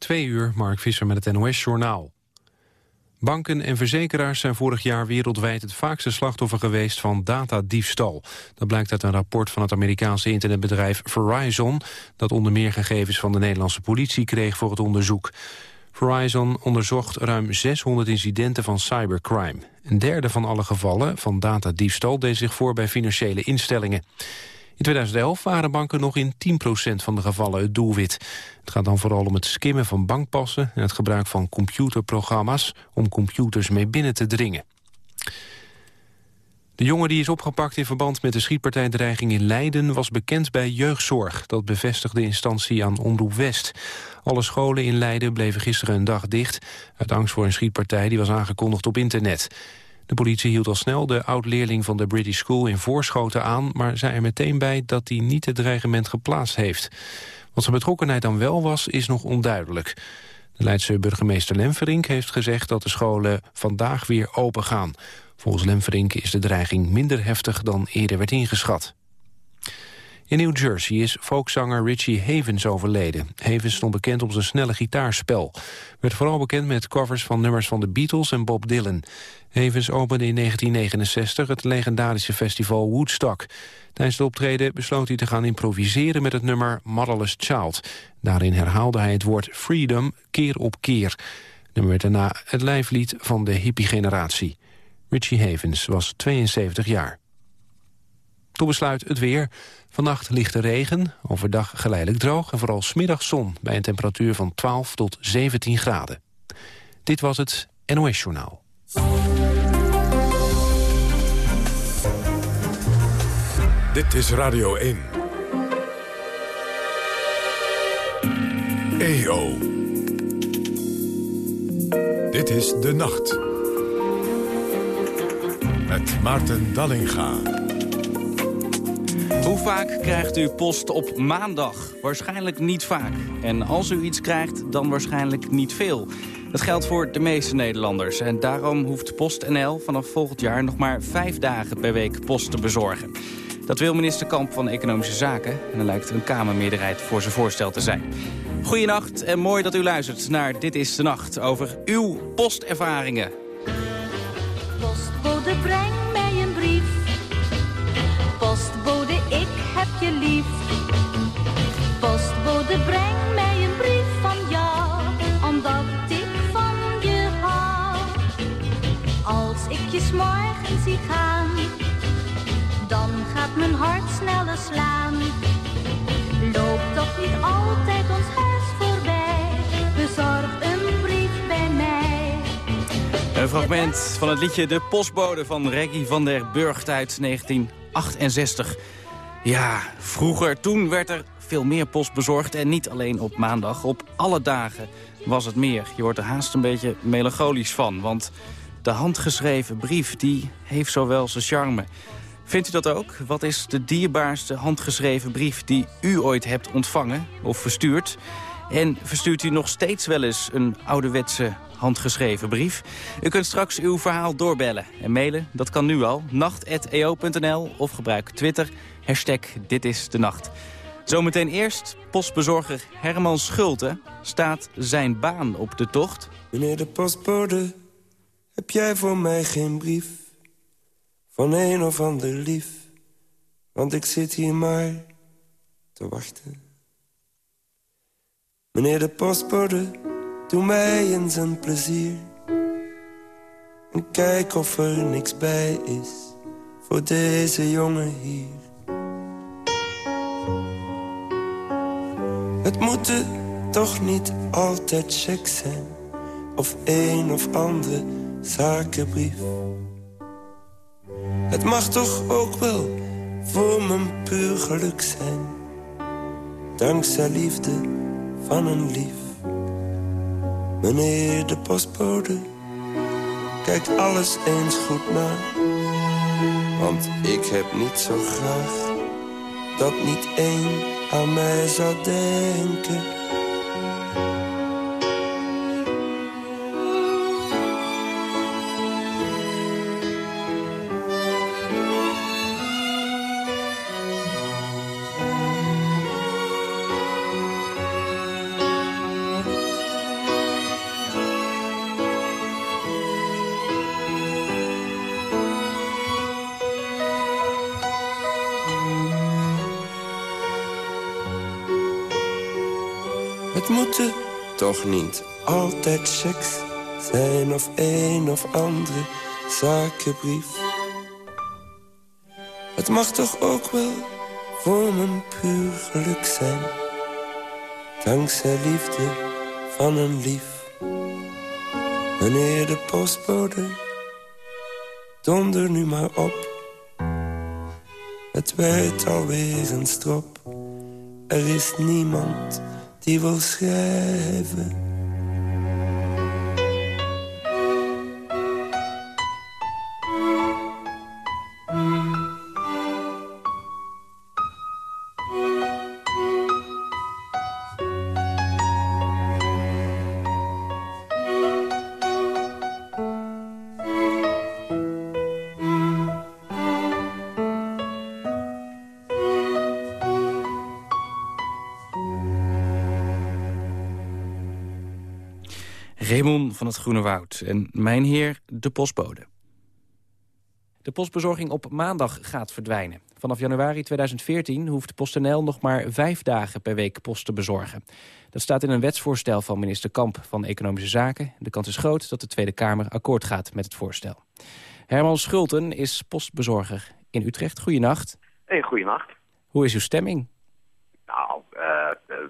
Twee uur, Mark Visser met het NOS-journaal. Banken en verzekeraars zijn vorig jaar wereldwijd het vaakste slachtoffer geweest van datadiefstal. Dat blijkt uit een rapport van het Amerikaanse internetbedrijf Verizon, dat onder meer gegevens van de Nederlandse politie kreeg voor het onderzoek. Verizon onderzocht ruim 600 incidenten van cybercrime. Een derde van alle gevallen van datadiefstal deed zich voor bij financiële instellingen. In 2011 waren banken nog in 10% van de gevallen het doelwit. Het gaat dan vooral om het skimmen van bankpassen... en het gebruik van computerprogramma's om computers mee binnen te dringen. De jongen die is opgepakt in verband met de schietpartijdreiging in Leiden... was bekend bij jeugdzorg. Dat bevestigde instantie aan Omroep West. Alle scholen in Leiden bleven gisteren een dag dicht... uit angst voor een schietpartij die was aangekondigd op internet. De politie hield al snel de oud-leerling van de British School in Voorschoten aan... maar zei er meteen bij dat hij niet het dreigement geplaatst heeft. Wat zijn betrokkenheid dan wel was, is nog onduidelijk. De Leidse burgemeester Lemverink heeft gezegd dat de scholen vandaag weer open gaan. Volgens Lemverink is de dreiging minder heftig dan eerder werd ingeschat. In New Jersey is folkzanger Richie Havens overleden. Havens stond bekend om zijn snelle gitaarspel. Werd vooral bekend met covers van nummers van de Beatles en Bob Dylan. Havens opende in 1969 het legendarische festival Woodstock. Tijdens de optreden besloot hij te gaan improviseren met het nummer Motherless Child. Daarin herhaalde hij het woord freedom keer op keer. Nummer werd daarna het lijflied van de hippie-generatie. Richie Havens was 72 jaar. Tot besluit het weer. Vannacht ligt de regen, overdag geleidelijk droog... en vooral smiddag zon bij een temperatuur van 12 tot 17 graden. Dit was het NOS Journaal. Dit is Radio 1. EO. Dit is De Nacht. Met Maarten Dallinga. Hoe vaak krijgt u post op maandag? Waarschijnlijk niet vaak. En als u iets krijgt, dan waarschijnlijk niet veel. Dat geldt voor de meeste Nederlanders. En daarom hoeft PostNL vanaf volgend jaar nog maar vijf dagen per week post te bezorgen. Dat wil minister Kamp van Economische Zaken. En er lijkt een Kamermeerderheid voor zijn voorstel te zijn. Goedenacht en mooi dat u luistert naar Dit is de Nacht... over uw postervaringen. Fragment van het liedje De Postbode van Reggie van der Burgt uit 1968. Ja, vroeger, toen werd er veel meer post bezorgd en niet alleen op maandag. Op alle dagen was het meer. Je wordt er haast een beetje melancholisch van, want de handgeschreven brief die heeft zowel zijn charme. Vindt u dat ook? Wat is de dierbaarste handgeschreven brief die u ooit hebt ontvangen of verstuurd? En verstuurt u nog steeds wel eens een ouderwetse handgeschreven brief? U kunt straks uw verhaal doorbellen en mailen. Dat kan nu al. nacht.eo.nl of gebruik Twitter. Hashtag Dit is de Nacht. Zometeen eerst postbezorger Herman Schulte. Staat zijn baan op de tocht? Meneer de postbode, heb jij voor mij geen brief? Van een of ander lief, want ik zit hier maar te wachten. Meneer de postbode, doe mij eens een plezier. En kijk of er niks bij is voor deze jongen hier. Het moeten toch niet altijd checks zijn, of een of andere zakenbrief. Het mag toch ook wel voor mijn puur geluk zijn. Dankzij liefde van een lief. Meneer de postbode, kijk alles eens goed na. Want ik heb niet zo graag dat niet één aan mij zou denken. Toch niet altijd checks zijn of een of andere zakenbrief. Het mag toch ook wel voor mijn puur geluk zijn. Dankzij liefde van een lief. Meneer de postbode, donder nu maar op. Het werd alweer een strop. Er is niemand die wil schrijven. Van het Groene Woud en mijn heer de postbode. De postbezorging op maandag gaat verdwijnen. Vanaf januari 2014 hoeft PostNL nog maar vijf dagen per week post te bezorgen. Dat staat in een wetsvoorstel van minister Kamp van Economische Zaken. De kans is groot dat de Tweede Kamer akkoord gaat met het voorstel. Herman Schulten is postbezorger in Utrecht. Goedenacht. Hey, goeienacht. Hoe is uw stemming? Nou, eh, eh,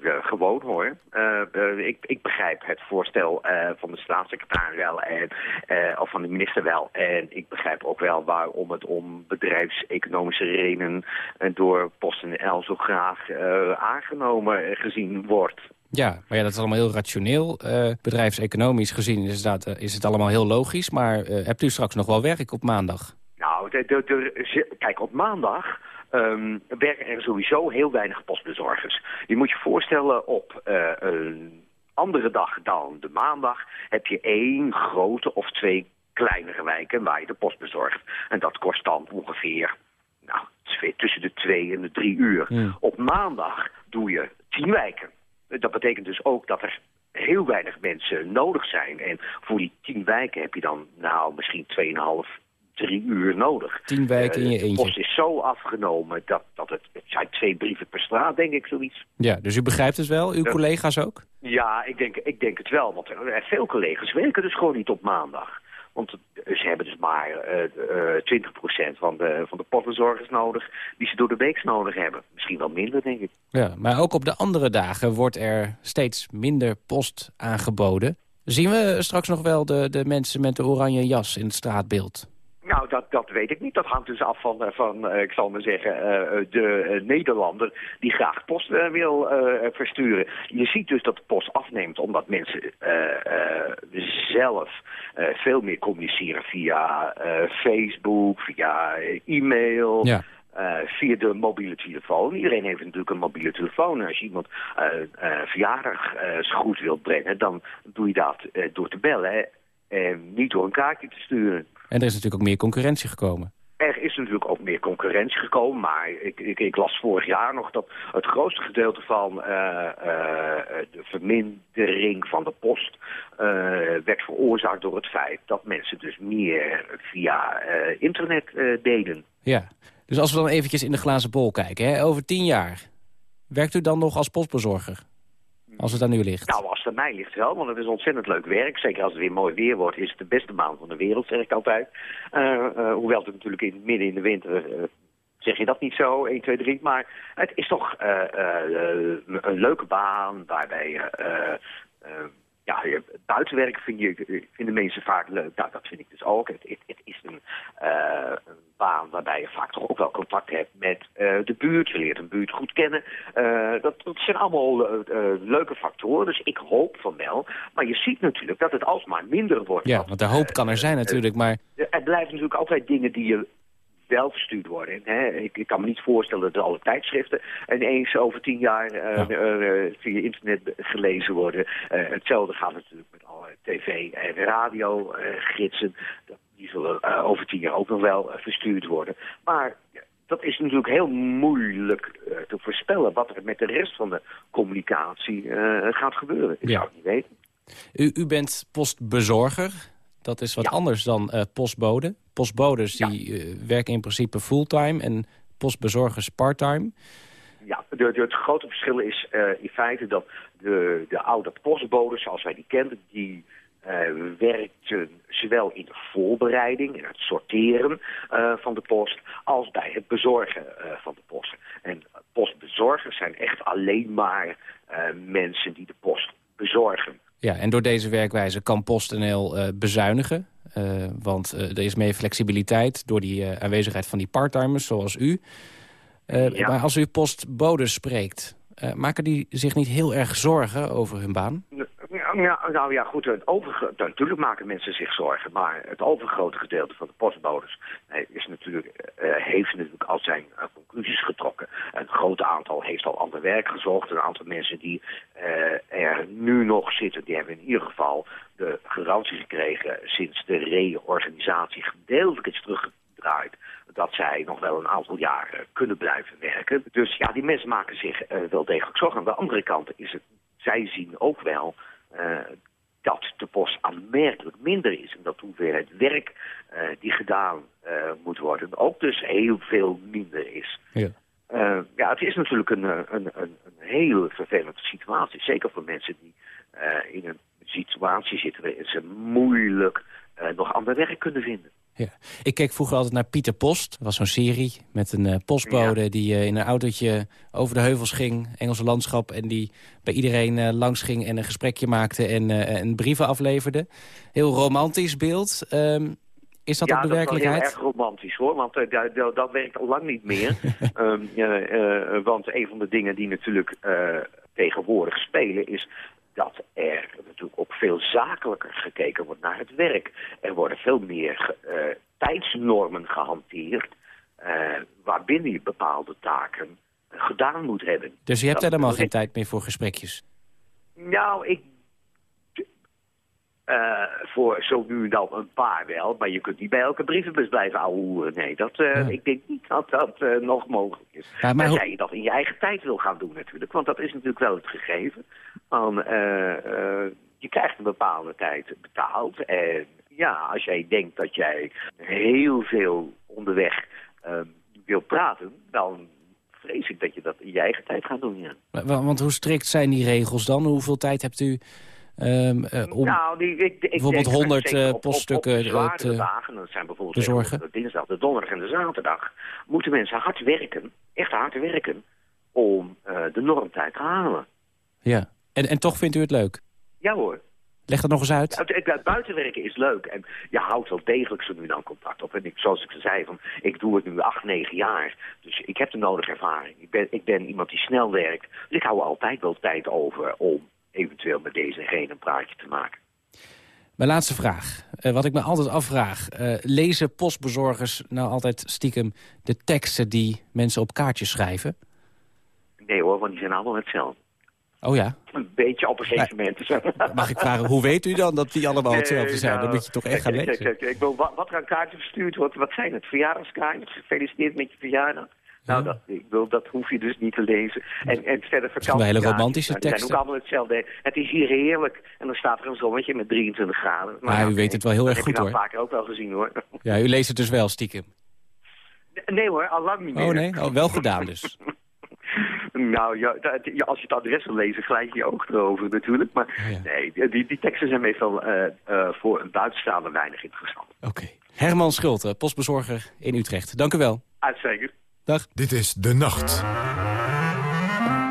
gewoon hoor. Eh, eh, ik, ik begrijp het voorstel eh, van de staatssecretaris wel, en, eh, of van de minister wel. En ik begrijp ook wel waarom het om bedrijfseconomische redenen eh, door PostNL zo graag eh, aangenomen eh, gezien wordt. Ja, maar ja, dat is allemaal heel rationeel. Eh, bedrijfseconomisch gezien is, dat, eh, is het allemaal heel logisch. Maar eh, hebt u straks nog wel werk op maandag? Nou, de, de, de- kijk, op maandag ehm, werken er sowieso heel weinig postbezorgers. Je moet je voorstellen, op eh, een andere dag dan de maandag... heb je één grote of twee kleinere wijken waar je de post bezorgt. En dat kost dan ongeveer nou, twee- tussen de twee en de drie uur. Op maandag doe je tien wijken. Dat betekent dus ook dat er heel weinig mensen nodig zijn. En voor die tien wijken heb je dan nou misschien 2,5, drie uur nodig. Tien wijken in Eh, je De eentje. post is zo afgenomen dat, dat het, het zijn twee brieven per straat, denk ik, zoiets. Ja, dus u begrijpt het wel, uw collega's ook? Ja, ik denk, ik denk het wel. Want veel collega's werken dus gewoon niet op maandag. Want ze hebben dus maar eh eh 20% van de, van de postbezorgers nodig die ze door de week nodig hebben. Misschien wel minder, denk ik. Ja, maar ook op de andere dagen wordt er steeds minder post aangeboden. Zien we straks nog wel de, de mensen met de oranje jas in het straatbeeld? Nou, dat, dat weet ik niet. Dat hangt dus af van, eh, van eh, ik zal maar zeggen, eh, de Nederlander die graag post wil versturen. Je ziet dus dat de post afneemt omdat mensen zelf veel meer communiceren via Facebook, via e-mail. Ja. via de mobiele telefoon. Iedereen heeft natuurlijk een mobiele telefoon. Als je iemand eh eh verjaardag eh, goed wilt brengen, dan doe je dat door te bellen. hè. En niet door een kaartje te sturen. En er is natuurlijk ook meer concurrentie gekomen. Er is natuurlijk ook meer concurrentie gekomen, maar ik, ik, ik las vorig jaar nog dat het grootste gedeelte van eh, eh, de vermindering van de post eh, werd veroorzaakt door het feit dat mensen dus meer via internet deden. Ja. Dus als we dan eventjes in de glazen bol kijken, hè, over tien jaar... werkt u dan nog als postbezorger? Als het aan u ligt. Nou, als het aan mij ligt wel, want het is ontzettend leuk werk. Zeker als het weer mooi weer wordt, is het de beste maand van de wereld, zeg ik altijd. Eh, eh, hoewel het natuurlijk in, midden in de winter, eh, zeg je dat niet zo, 1, 2, 3. Maar het is toch een leuke baan waarbij je... ja, buitenwerk vind je, vinden mensen vaak leuk. Nou, dat vind ik dus ook. Het, het, is een, een baan waarbij je vaak toch ook wel contact hebt met eh, de buurt. Je leert een buurt goed kennen. Eh, dat, dat zijn allemaal eh, leuke factoren. Dus ik hoop van wel. Maar je ziet natuurlijk dat het alsmaar minder wordt. Ja, Want, de hoop kan er zijn natuurlijk, maar... er blijven natuurlijk altijd dingen die je wel verstuurd worden. Hè? Ik, ik kan me niet voorstellen dat alle tijdschriften ineens over tien jaar Ja. via internet gelezen worden. Hetzelfde gaat natuurlijk met alle tv- en radiogidsen. Die zullen eh, over tien jaar ook nog wel eh, verstuurd worden. Maar dat is natuurlijk heel moeilijk eh, te voorspellen wat er met de rest van de communicatie gaat gebeuren. Ik Ja. zou het niet weten. U, u bent postbezorger. Dat is wat Ja. anders dan postbode. Postbodes die werken in principe fulltime en postbezorgers parttime. Ja, de, de- het grote verschil is in feite dat de, de oude postbodes, zoals wij die kenden, die uh, werkten zowel in de voorbereiding, in het sorteren uh, van de post, als bij het bezorgen uh, van de post. En postbezorgers zijn echt alleen maar mensen die de post bezorgen. Ja, en door deze werkwijze kan PostNL bezuinigen. want er is meer flexibiliteit door die aanwezigheid van die parttimers zoals u. Ja. Maar als u postbodes spreekt, maken die zich niet heel erg zorgen over hun baan? Ja, nou ja, goed, het overge natuurlijk maken mensen zich zorgen, maar het overgrote gedeelte van de postbodes is natuurlijk, uh, heeft natuurlijk al zijn uh, conclusies getrokken. Een groot aantal heeft al ander werk gezocht. Een aantal mensen die er nu nog zitten, die hebben in ieder geval de garantie gekregen sinds de reorganisatie gedeeltelijk is teruggedraaid dat zij nog wel een aantal jaren kunnen blijven werken. Dus ja, die mensen maken zich wel degelijk zorgen. Aan de andere kant is het, zij zien ook wel dat de post aanmerkelijk minder is. En dat de hoeveelheid werk uh, die gedaan uh, moet worden ook dus heel veel minder is. Ja. ja, het is natuurlijk een, een, een, een hele vervelende situatie. Zeker voor mensen die in een situatie zitten waarin ze moeilijk nog ander werk kunnen vinden. Ja. Ik keek vroeger altijd naar Pieter Post. Dat was zo'n serie met een uh, postbode die uh, in een autootje over de heuvels ging. Engelse landschap. En die bij iedereen uh, langs ging en een gesprekje maakte en, en brieven afleverde. Heel romantisch beeld. Um, is dat ja, ook de werkelijkheid? Ja, dat is erg romantisch hoor, want dat, dat werkt al lang niet meer. um, want een van de dingen die natuurlijk tegenwoordig spelen is dat er natuurlijk ook veel zakelijker gekeken wordt naar het werk. Er worden veel meer uh, tijdsnormen gehanteerd... Uh, waarbinnen je bepaalde taken gedaan moet hebben. Dus je hebt dat, helemaal geen tijd meer voor gesprekjes? Nou, ik... Uh, voor zo nu en dan een paar wel, maar je kunt niet bij elke brievenbus blijven ouwen. Nee, dat, uh, ja. ik denk niet dat dat uh, nog mogelijk is. Ja, maar Tenzij je dat in je eigen tijd wil gaan doen natuurlijk, want dat is natuurlijk wel het gegeven. Van, je krijgt een bepaalde tijd betaald en ja, als jij denkt dat jij heel veel onderweg wil praten, dan vrees ik dat je dat in je eigen tijd gaat doen, ja. Want hoe strikt zijn die regels dan? Hoeveel tijd hebt u Um, uh, om nou, die, ik, ik bijvoorbeeld 100 uh, poststukken op, op, op te dagen, dat zijn bijvoorbeeld bezorgen. de dinsdag, de donderdag en de zaterdag, moeten mensen hard werken, echt hard werken, om uh, de normtijd te halen. Ja, en, en toch vindt u het leuk? Ja hoor. Leg dat nog eens uit. Het, buitenwerken is leuk en je houdt wel degelijk zo nu dan contact op. En ik, zoals ik zei, van, ik doe het nu acht, negen jaar. Dus ik heb de nodige ervaring. Ik ben, ik ben iemand die snel werkt. Dus ik hou altijd wel tijd over om eventueel met deze en geen een praatje te maken. Mijn laatste vraag. Uh, wat ik me altijd afvraag. Uh, lezen postbezorgers nou altijd stiekem de teksten die mensen op kaartjes schrijven? Nee hoor, want die zijn allemaal hetzelfde. Oh ja? Een beetje op een gegeven moment. Mag ik vragen, hoe weet u dan dat die allemaal hetzelfde zijn? Nou, dan moet je toch echt gaan lezen. Kijk, kijk, ik wil, wat, wat er aan kaartjes verstuurd wordt, wat zijn het? Verjaardagskaartjes? Gefeliciteerd met je verjaardag. Nou, dat, ik dat hoef je dus niet te lezen. En, en verder vakantie. Hele romantische teksten. Het zijn ook allemaal hetzelfde. Het is hier heerlijk. En dan staat er een zonnetje met 23 graden. Maar ja, u weet het wel heel erg goed, hoor. Dat heb ik vaker ook wel gezien, hoor. Ja, u leest het dus wel, stiekem. Nee hoor, al lang niet meer. Oh nee, oh, wel gedaan dus. Nou, ja, als je het adres wil lezen, glijdt je ook erover natuurlijk. Maar oh, ja. nee, die, die teksten zijn meestal uh, uh, voor een buitenstaander weinig interessant. Oké. Okay. Herman Schulte, postbezorger in Utrecht. Dank u wel. Uitstekend. Dag. Dit is De Nacht.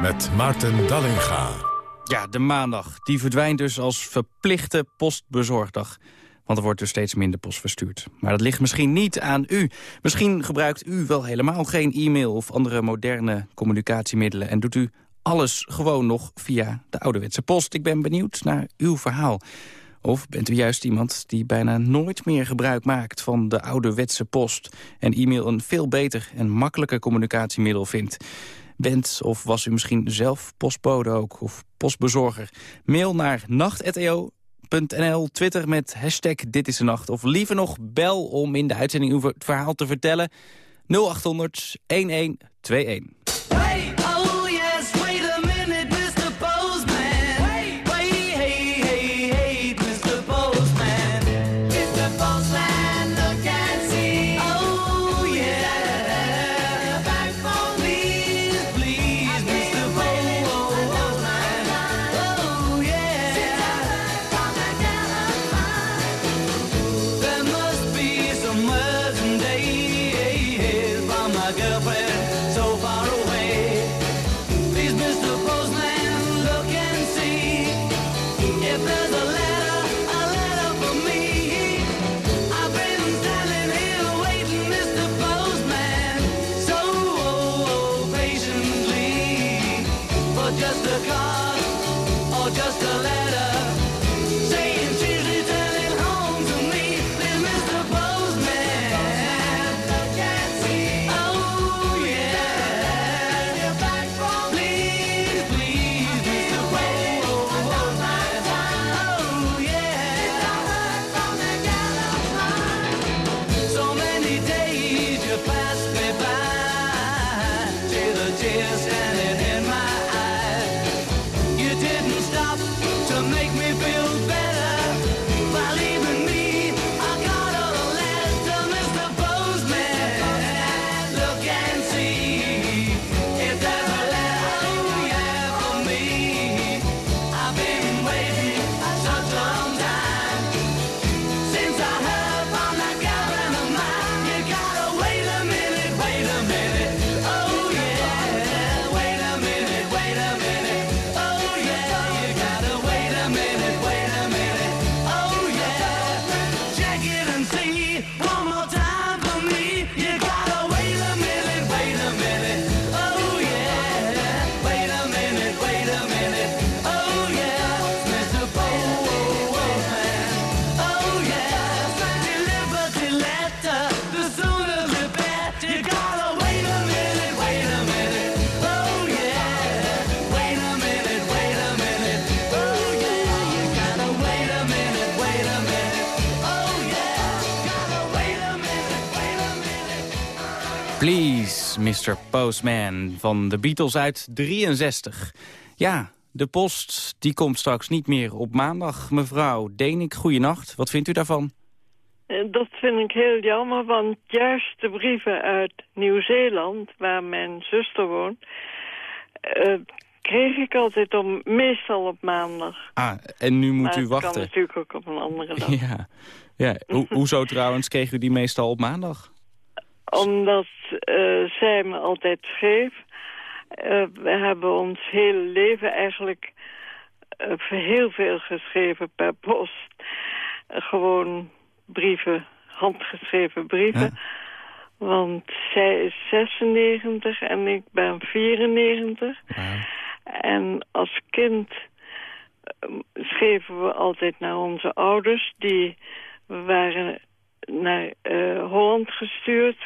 Met Maarten Dallinga. Ja, de maandag. Die verdwijnt dus als verplichte postbezorgdag. Want er wordt dus steeds minder post verstuurd. Maar dat ligt misschien niet aan u. Misschien gebruikt u wel helemaal geen e-mail of andere moderne communicatiemiddelen... en doet u alles gewoon nog via de ouderwetse post. Ik ben benieuwd naar uw verhaal. Of bent u juist iemand die bijna nooit meer gebruik maakt van de ouderwetse post... en e-mail een veel beter en makkelijker communicatiemiddel vindt? Bent of was u misschien zelf postbode ook of postbezorger? Mail naar nacht.eo.nl, Twitter met hashtag Dit is de Nacht. Of liever nog, bel om in de uitzending uw verhaal te vertellen. 0800 1121. Please, Mr. Postman van de Beatles uit 63. Ja, de post die komt straks niet meer op maandag. Mevrouw Denik, goeienacht. Wat vindt u daarvan? Eh, Dat vind ik heel jammer, want juist de brieven uit Nieuw-Zeeland, waar mijn zuster woont, eh, kreeg ik altijd om, meestal op maandag. Ah, en nu moet maar u het kan wachten. natuurlijk ook op een andere dag. Ja, ja. Ho hoezo trouwens kreeg u die meestal op maandag? Omdat eh, zij me altijd schreef. Eh, we hebben ons hele leven eigenlijk eh, heel veel geschreven per post. Gewoon brieven, handgeschreven brieven. Want zij is 96 en ik ben 94. En als kind schreven we altijd naar onze ouders. Die waren naar eh, Holland gestuurd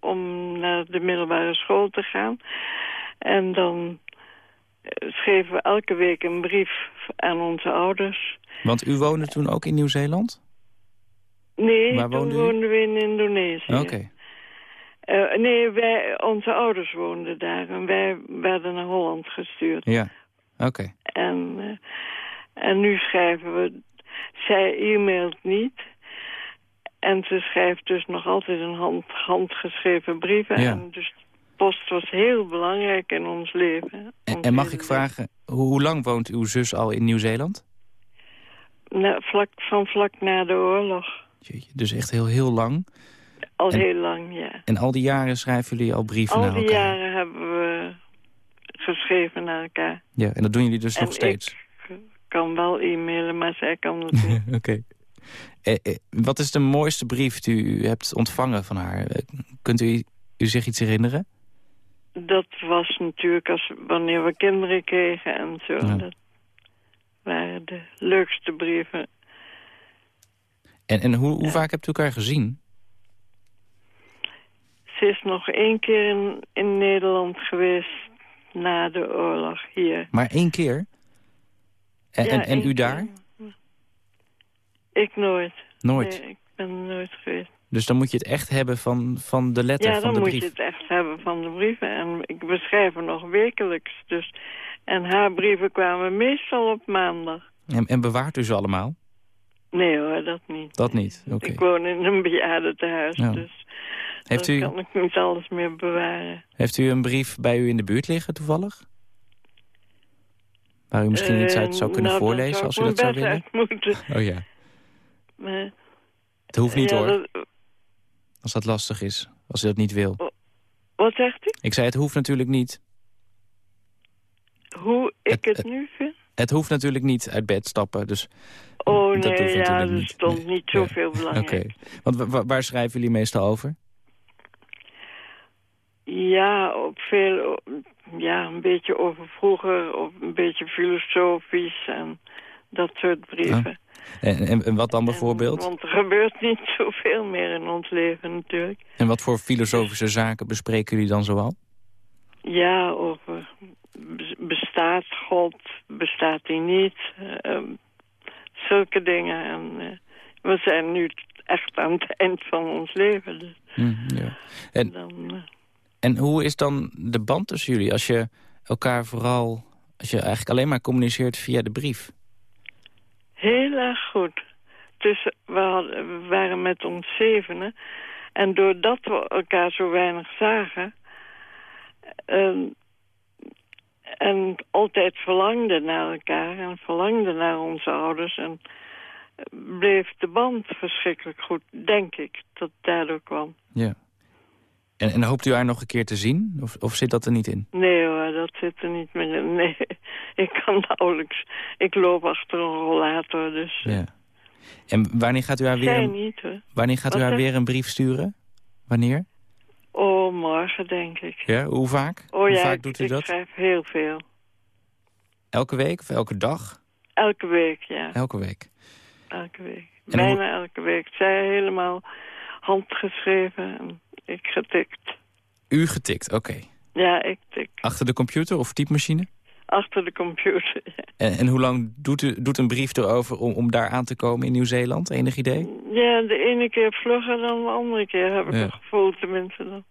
om naar de middelbare school te gaan. En dan eh, schreven we elke week een brief aan onze ouders. Want u woonde toen ook in Nieuw-Zeeland? Nee, Waar toen woonden we in Indonesië. Oké. Eh, nee, wij, onze ouders woonden daar en wij werden naar Holland gestuurd. Ja, oké. En, en nu schrijven we... Zij e-mailt niet. En ze schrijft dus nog altijd een hand, handgeschreven brieven. Ja. En dus post was heel belangrijk in ons leven. En, en mag ik vragen, hoe, hoe lang woont uw zus al in Nieuw-Zeeland? Na, vlak, van vlak na de oorlog. Jeetje, Dus echt heel, heel lang. Al En- heel lang, ja. En al die jaren schrijven jullie al brieven Al naar die elkaar? jaren hebben we geschreven naar elkaar. Ja, en dat doen jullie dus En nog steeds? ik kan wel e-mailen, maar zij kan dat niet. Oké. Eh, eh, wat is de mooiste brief die u hebt ontvangen van haar? Eh, Kunt u, u zich iets herinneren? Dat was natuurlijk als, wanneer we kinderen kregen en zo. Ja. Dat waren de leukste brieven. En, en hoe, hoe vaak hebt u elkaar gezien? Ze is nog één keer in, in Nederland geweest na de oorlog hier. Maar één keer? En, Ja, en, u keer. Ik nooit. Nooit. Nee, ik ben nooit geweest. Dus dan moet je het echt hebben van, van de letter, ja, van dan de moet brief. je het echt hebben van de brieven. En ik beschrijf er nog wekelijks. Dus. En haar brieven kwamen meestal op maandag. En, en bewaart u ze allemaal? Nee hoor, dat niet. Dat niet, oké. Ik woon in een bejaardentehuis, Ja. dus Heeft dan u, kan ik niet alles meer bewaren. heeft u een brief bij u in de buurt liggen toevallig? Waar u misschien iets uit zou Eh, kunnen nou, dan voorlezen als u dat zou willen? uit moeten. Oh ja, Maar, het hoeft niet ja, hoor, dat- als dat lastig is. Als u dat niet wil. wat zegt u? Ik zei het hoeft natuurlijk niet. Hoe ik Het- het, het- nu vind? Het hoeft natuurlijk niet uit bed stappen, dus Oh dat hoeft nee, ja, er niet. stond Nee. niet zoveel belangrijk. Oké. Want wa- wa- waar schrijven jullie meestal over? Ja, op veel, ja, een beetje over vroeger, of een beetje filosofisch en dat soort brieven. En, en, en wat dan En- bijvoorbeeld? want er gebeurt niet zoveel meer in ons leven natuurlijk. En wat voor filosofische zaken bespreken jullie dan zoal? Ja, over bes- bestaat God, bestaat hij niet, ehm, zulke dingen. En eh, we zijn nu echt aan het eind van ons leven. Dus Hm, ja. En, dan, eh, en hoe is dan de band tussen jullie als je elkaar vooral... als je eigenlijk alleen maar communiceert via de brief? Heel erg goed. Dus we, hadden, we waren met ons zevenen. En doordat we elkaar zo weinig zagen... ehm, en altijd verlangden naar elkaar en verlangden naar onze ouders... en bleef de band verschrikkelijk goed, denk ik, dat daardoor kwam. Ja. En, en hoopt u haar nog een keer te zien? Of, of zit dat er niet in? Nee hoor, dat zit er niet meer in. Nee, ik kan nauwelijks. Ik loop achter een rollator, dus... eh, Ja. En wanneer gaat u haar weer een, niet hoor. wanneer gaat u haar weer een brief sturen? Wanneer? Oh, morgen denk ik. Ja, hoe vaak? Oh hoe ja, vaak ik, doet u ik dat? schrijf heel veel. Elke week of elke dag? Elke week, ja. Elke week. Elke week. En Bijna elke week. Zij helemaal handgeschreven en ik getikt. U getikt, oké. Ja, ik tik. Achter de computer of typemachine? Achter de computer. ja. En, en hoe lang doet, u, doet een brief erover om, om daar aan te komen in Nieuw-Zeeland? Enig idee? Ja, de ene keer vlugger dan de andere keer, heb ik Ja. het gevoel tenminste. Dan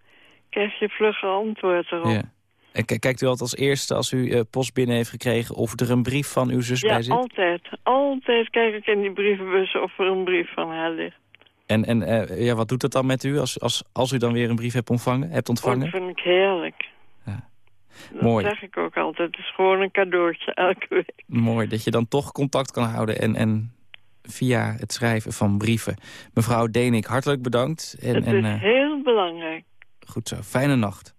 krijg je vlugger antwoord erop. Ja. En kijkt u altijd als eerste als u eh, post binnen heeft gekregen... of er een brief van uw zus Ja, bij zit? altijd. Altijd kijk ik in die brievenbus of er een brief van haar ligt. En, en eh, ja, wat doet dat dan met u als, als, als u dan weer een brief hebt ontvangen? Hebt ontvangen? dat vind ik heerlijk. Ja. Dat Mooi. zeg ik ook altijd. Het is gewoon een cadeautje elke week. Mooi dat je dan toch contact kan houden en, en via het schrijven van brieven. Mevrouw Denik, hartelijk bedankt. En, het en is eh, heel belangrijk. goed zo, fijne nacht.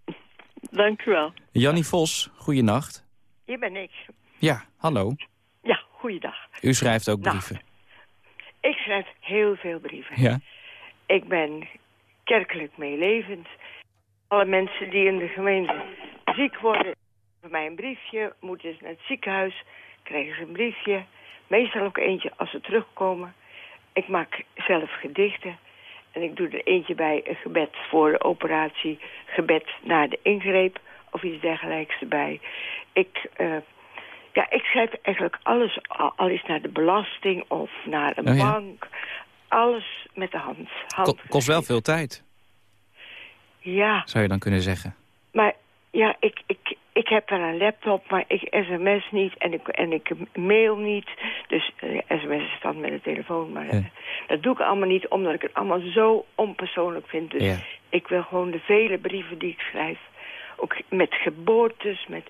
Dank u wel. Jannie Vos, goeienacht. Hier ben ik. Ja, hallo. Ja, goeiedag. U schrijft ook Nou. Ik schrijf heel veel brieven. Ja. Ik ben kerkelijk meelevend. Alle mensen die in de gemeente ziek worden, voor mij een briefje. Moeten ze naar het ziekenhuis, krijgen ze een briefje. Meestal ook eentje als ze terugkomen. Ik maak zelf gedichten. En ik doe er eentje bij een gebed voor de operatie, gebed na de ingreep of iets dergelijks erbij. Ik, eh, ja, ik schrijf eigenlijk alles, al al is naar de belasting of naar een Oh ja. bank. Alles met de hand. hand Ko- kost wel veel tijd, Ja, zou je dan kunnen zeggen. maar ja, ik, ik, ik heb wel een laptop, maar ik sms niet en ik, en ik mail niet. Dus eh, sms is dan met de telefoon, maar eh, Ja. dat doe ik allemaal niet... omdat ik het allemaal zo onpersoonlijk vind. Dus Ja. ik wil gewoon de vele brieven die ik schrijf... ook met geboortes, met,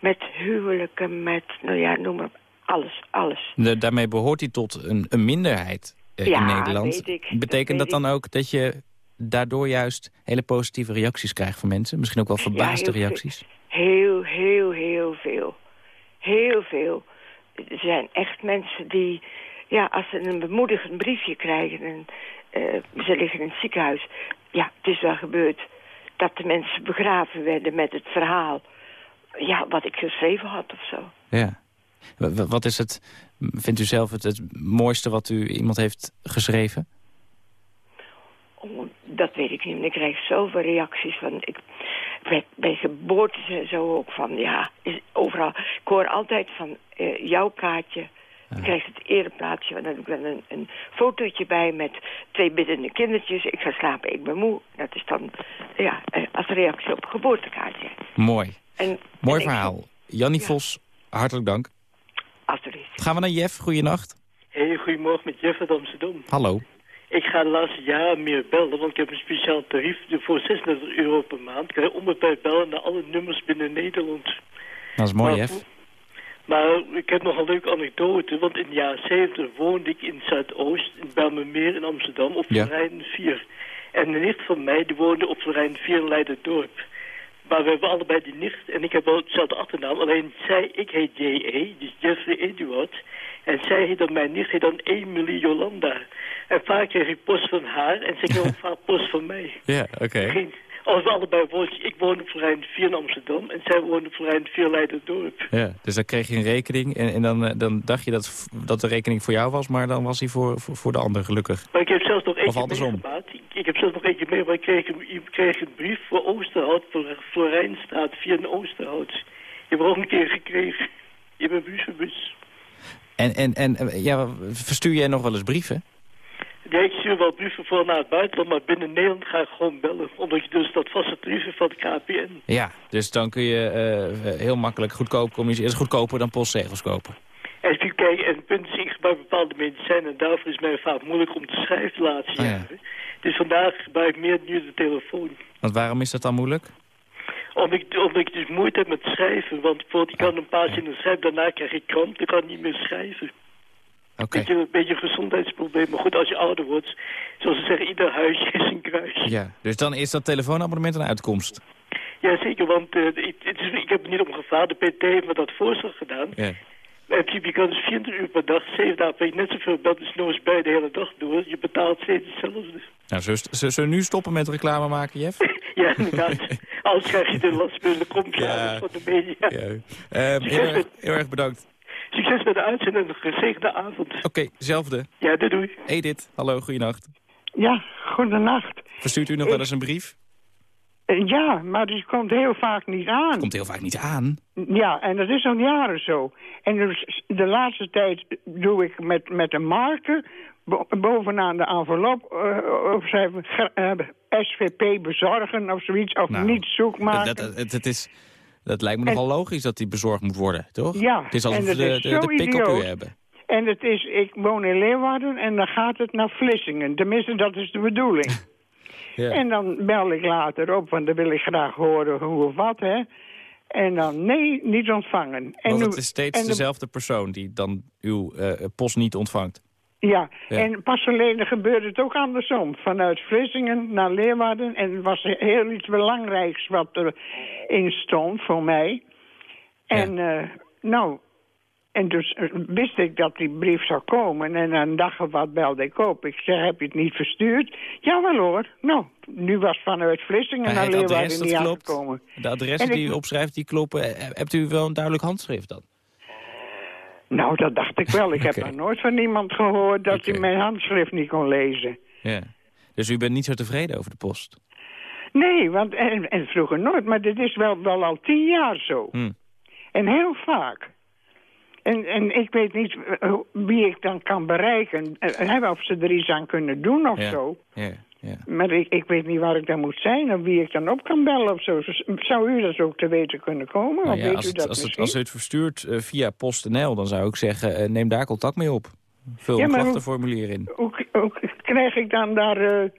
met huwelijken, met, nou ja, noem maar alles, alles. De- daarmee behoort hij tot een, een minderheid eh, in Ja, Nederland. weet ik. Betekent dat dan ook dat je daardoor juist hele positieve reacties krijgt van mensen? Misschien ook wel verbaasde reacties? Heel, heel, heel veel. Heel veel. Er zijn echt mensen die, ja, als ze een bemoedigend briefje krijgen en eh, ze liggen in het ziekenhuis. Ja, het is wel gebeurd dat de mensen begraven werden met het verhaal. Ja, wat ik geschreven had of zo. Ja. Wat is het, vindt u zelf het, het mooiste wat u iemand heeft geschreven? Oh, dat weet ik niet. Ik krijg zoveel reacties van... Ik, bij, bij geboortes en zo ook van... Ja, is overal. Ik hoor altijd van eh, jouw kaartje. Ik krijg het ereplaatsje. Want dan doe ik dan een, een fotootje bij met twee biddende kindertjes. Ik ga slapen, ik ben moe. Dat is dan ja, eh, als reactie op geboortekaartje. Mooi. En, Mooi en ik- verhaal. Jannie Ja. Vos, hartelijk dank. Alsjeblieft. Gaan we naar Jeff, goeienacht. Hey, goedemorgen met Jeff uit Amsterdam. Hallo. Ik ga de laatste jaren meer bellen, want ik heb een speciaal tarief voor 36 euro per maand. Ik kan onbeperkt bellen naar alle nummers binnen Nederland. Dat is mooi, Maar- Jeff. Maar ik heb nog een leuke anekdote, want in de jaren 70 woonde ik in Zuidoost, in Belmermeer in Amsterdam, op Ja. Rijn 4. En een nicht van mij die woonde op Rijn 4 in Leiderdorp. Maar we hebben allebei die nicht en ik heb wel hetzelfde achternaam. Alleen zij, ik heet J.E., dus Jeffrey Edward. En zij heet dan, mijn nicht heet dan Emily Jolanda. En vaak kreeg ik post van haar en ze kreeg ook vaak post van mij. Ja, oké. Als we allebei woonden, ik woonde op Florijn 4 in Amsterdam en zij woonde op Florijn 4 Leiderdorp. Ja, dus dan kreeg je een rekening en, en dan, eh, dan dacht je dat, dat de rekening voor jou was, maar dan was hij voor, voor, voor de ander gelukkig. Maar ik heb zelfs nog eentje meegemaakt. Ik, ik heb zelfs nog eentje mee, maar ik kreeg, een- ik kreeg een brief voor Oosterhout, voor Florijnstraat, via een Oosterhout. Je hebt er ook een keer gekregen. Je bent brievenbus. En, en, en eh, ja, verstuur jij nog wel eens brieven? Ik stuur wel brieven voor naar het buitenland, maar binnen Nederland ga ik gewoon bellen. Omdat je dus dat vaste brieven van de KPN. Ja, dus dan kun je eh, heel makkelijk goedkoop communiceren. Het is goedkoper dan postzegels kopen. En kijk, en het punt is, ik gebruik bepaalde medicijnen en daarvoor is mij vaak moeilijk om te schrijven de laatste Oh ja. jaren. Dus vandaag gebruik ik meer nu de telefoon. Want waarom is dat dan moeilijk? Omdat ik, omdat ik dus moeite heb met schrijven. Want bijvoorbeeld, ik kan een paar zinnen schrijven, daarna krijg ik kramp, dan kan ik niet meer schrijven. Oké. Beetje, een beetje een gezondheidsprobleem. Maar goed, als je ouder wordt, zoals ze zeggen, ieder huisje is een kruisje. Ja, dus dan is dat telefoonabonnement een uitkomst. Jazeker, want eh, ik, het is, ik heb er niet om gevraagd. De PT heeft me dat voorstel gedaan. Ja. Je kan dus 24 uur per dag, 7 dagen per net zoveel belt dus eens bij de hele dag door. Je betaalt steeds hetzelfde. Nou, zullen we nu stoppen met reclame maken, Jeff? Ja, inderdaad. Anders krijg je de commissaris van de media. Ja. Ehm, heel, erg, heel erg bedankt. Succes met de uitzending en een gezegende avond. Oké, zelfde. Ja, doei doei. Edith, hallo, goeienacht. Ja, goedenacht. Verstuurt u nog wel eens een brief? Eh, Ja, maar die komt heel vaak niet aan. Komt heel vaak niet aan. Ja, en dat is al jaren zo. En dus de laatste tijd doe ik met, met een marker bo- bovenaan de envelop eh, of schrijven eh, SVP bezorgen of zoiets, of Nou, niet zoekmaken. Dat, dat, het, het is, dat lijkt me nogal logisch dat die bezorgd moet worden, toch? Ja, Het is alsof dat de, is de, pik op u hebben. En het is, ik woon in Leeuwarden en dan gaat het naar Vlissingen. Tenminste, dat is de bedoeling. Ja. En dan bel ik later op, want dan wil ik graag horen hoe of wat, hè. En dan, nee, niet ontvangen. En Want nu- het is steeds en dezelfde persoon die dan uw eh, post niet ontvangt. Ja, Ja. en pas geleden gebeurde het ook andersom. Vanuit Vlissingen naar Leeuwarden. En het was heel iets belangrijks wat erin stond voor mij. En eh, nou, en dus eh, wist ik dat die brief zou komen. En een dag of wat belde ik op. Ik zeg, heb je het niet verstuurd? Jawel hoor. Nou, nu was vanuit Vlissingen naar Leeuwarden niet klopt. aangekomen. De adressen En die ik- u opschrijft, die kloppen. Eh, Hebt u wel een duidelijk handschrift dan? Nou, dat dacht ik wel. Ik heb nog nooit van iemand gehoord dat hij mijn handschrift niet kon lezen. Ja. Dus u bent niet zo tevreden over de post? Nee, want en, en vroeger nooit, maar dit is wel, wel al tien jaar zo. Hm. En heel vaak. En, en ik weet niet eh, wie ik dan kan bereiken. Eh, of ze er iets aan kunnen doen of Ja. zo. Ja, ja. Maar ik, ik weet niet waar ik dan moet zijn of wie ik dan op kan bellen of zo. Zou u dat ook te weten kunnen komen? Nou ja, weet als, u het, dat als, het, als u het verstuurt eh, via PostNL, dan zou ik zeggen, eh, neem daar contact mee op. Vul Ja, een klachtenformulier in. Hoe, hoe krijg ik dan daar eh,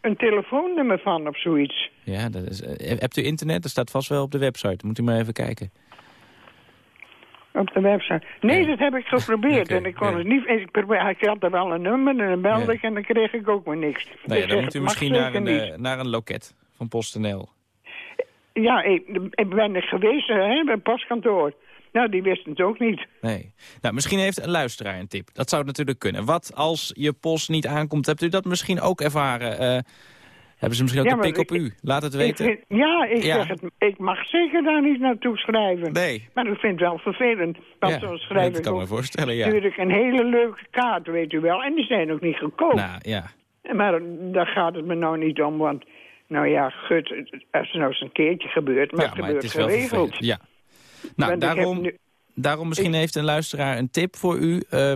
een telefoonnummer van of zoiets? Ja, dat is, hebt u internet? Dat staat vast wel op de website. Moet u maar even kijken. Op de website. Nee, dat heb ik geprobeerd. En ik kon het niet. Ik, probeer, ik had er wel een nummer en dan belde ik en dan kreeg ik ook maar niks. Nou dan moet u misschien naar een, niet. eh, naar een loket van PostNL. Ja, ik, ik ben er geweest hè, bij een postkantoor. Nou, die wisten het ook niet. Nee. Nou, misschien heeft een luisteraar een tip. Dat zou natuurlijk kunnen. Wat als je post niet aankomt? Hebt u dat misschien ook ervaren? Eh, hebben ze misschien ook Ja, een pik op ik- u? Laat het weten. ja, ik Ja. zeg het. Ik mag zeker daar niet naartoe schrijven. Nee. Maar ik vind het wel vervelend. Want Ja, zo dat schrijf ik kan me voorstellen, ja. natuurlijk een hele leuke kaart, weet u wel. En die zijn ook niet goedkoop. Nou, ja. Maar daar gaat het me nou niet om, want... Nou ja, gut, als het nou eens een keertje gebeurt, maar ja, het maar gebeurt het is wel geregeld. Ja. Nou, Want daarom, nu- daarom misschien heeft een luisteraar een tip voor u. eh,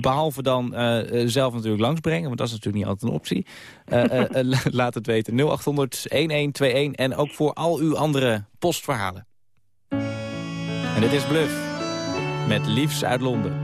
behalve dan eh, eh, zelf natuurlijk langsbrengen, want dat is natuurlijk niet altijd een optie. Eh, eh, eh, la- laat het weten. 0800-1121 en ook voor al uw andere postverhalen. En dit is Bluff met Liefs uit Londen.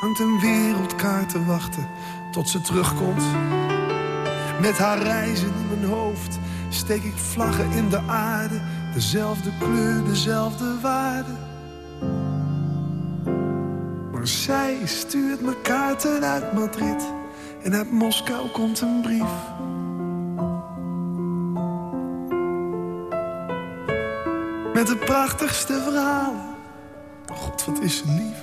hangt een wereldkaart te wachten tot ze terugkomt. Met haar reizen in mijn hoofd steek ik vlaggen in de aarde, dezelfde kleur, dezelfde waarde. Maar zij stuurt me kaarten uit Madrid en uit Moskou komt een brief. Met de prachtigste verhalen. God, wat is ze lief.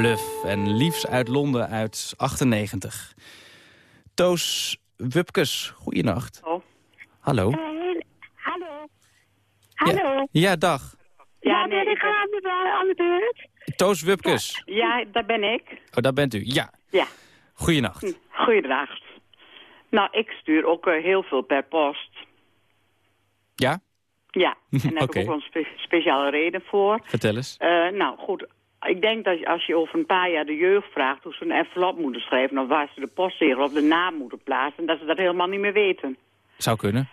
Bluff en Liefs uit Londen uit 98. Toos Wupkes, goeienacht. Oh. Hallo. hallo. Hallo. Ja, dag. Ja, ben ik aan de, aan de beurt? Toos Wupkes. Ja, daar ben ik. Oh, daar bent u. Ja. Ja. Goeienacht. Goeiedag. Nou, ik stuur ook eh, heel veel per post. Ja? Ja, en daar heb ik ook een spe- speciale reden voor. Vertel eens. Eh, nou, goed. Ik denk dat als je over een paar jaar de jeugd vraagt... hoe ze een envelop moeten schrijven... of waar ze de postzegel of de naam moeten plaatsen... dat ze dat helemaal niet meer weten. Zou kunnen.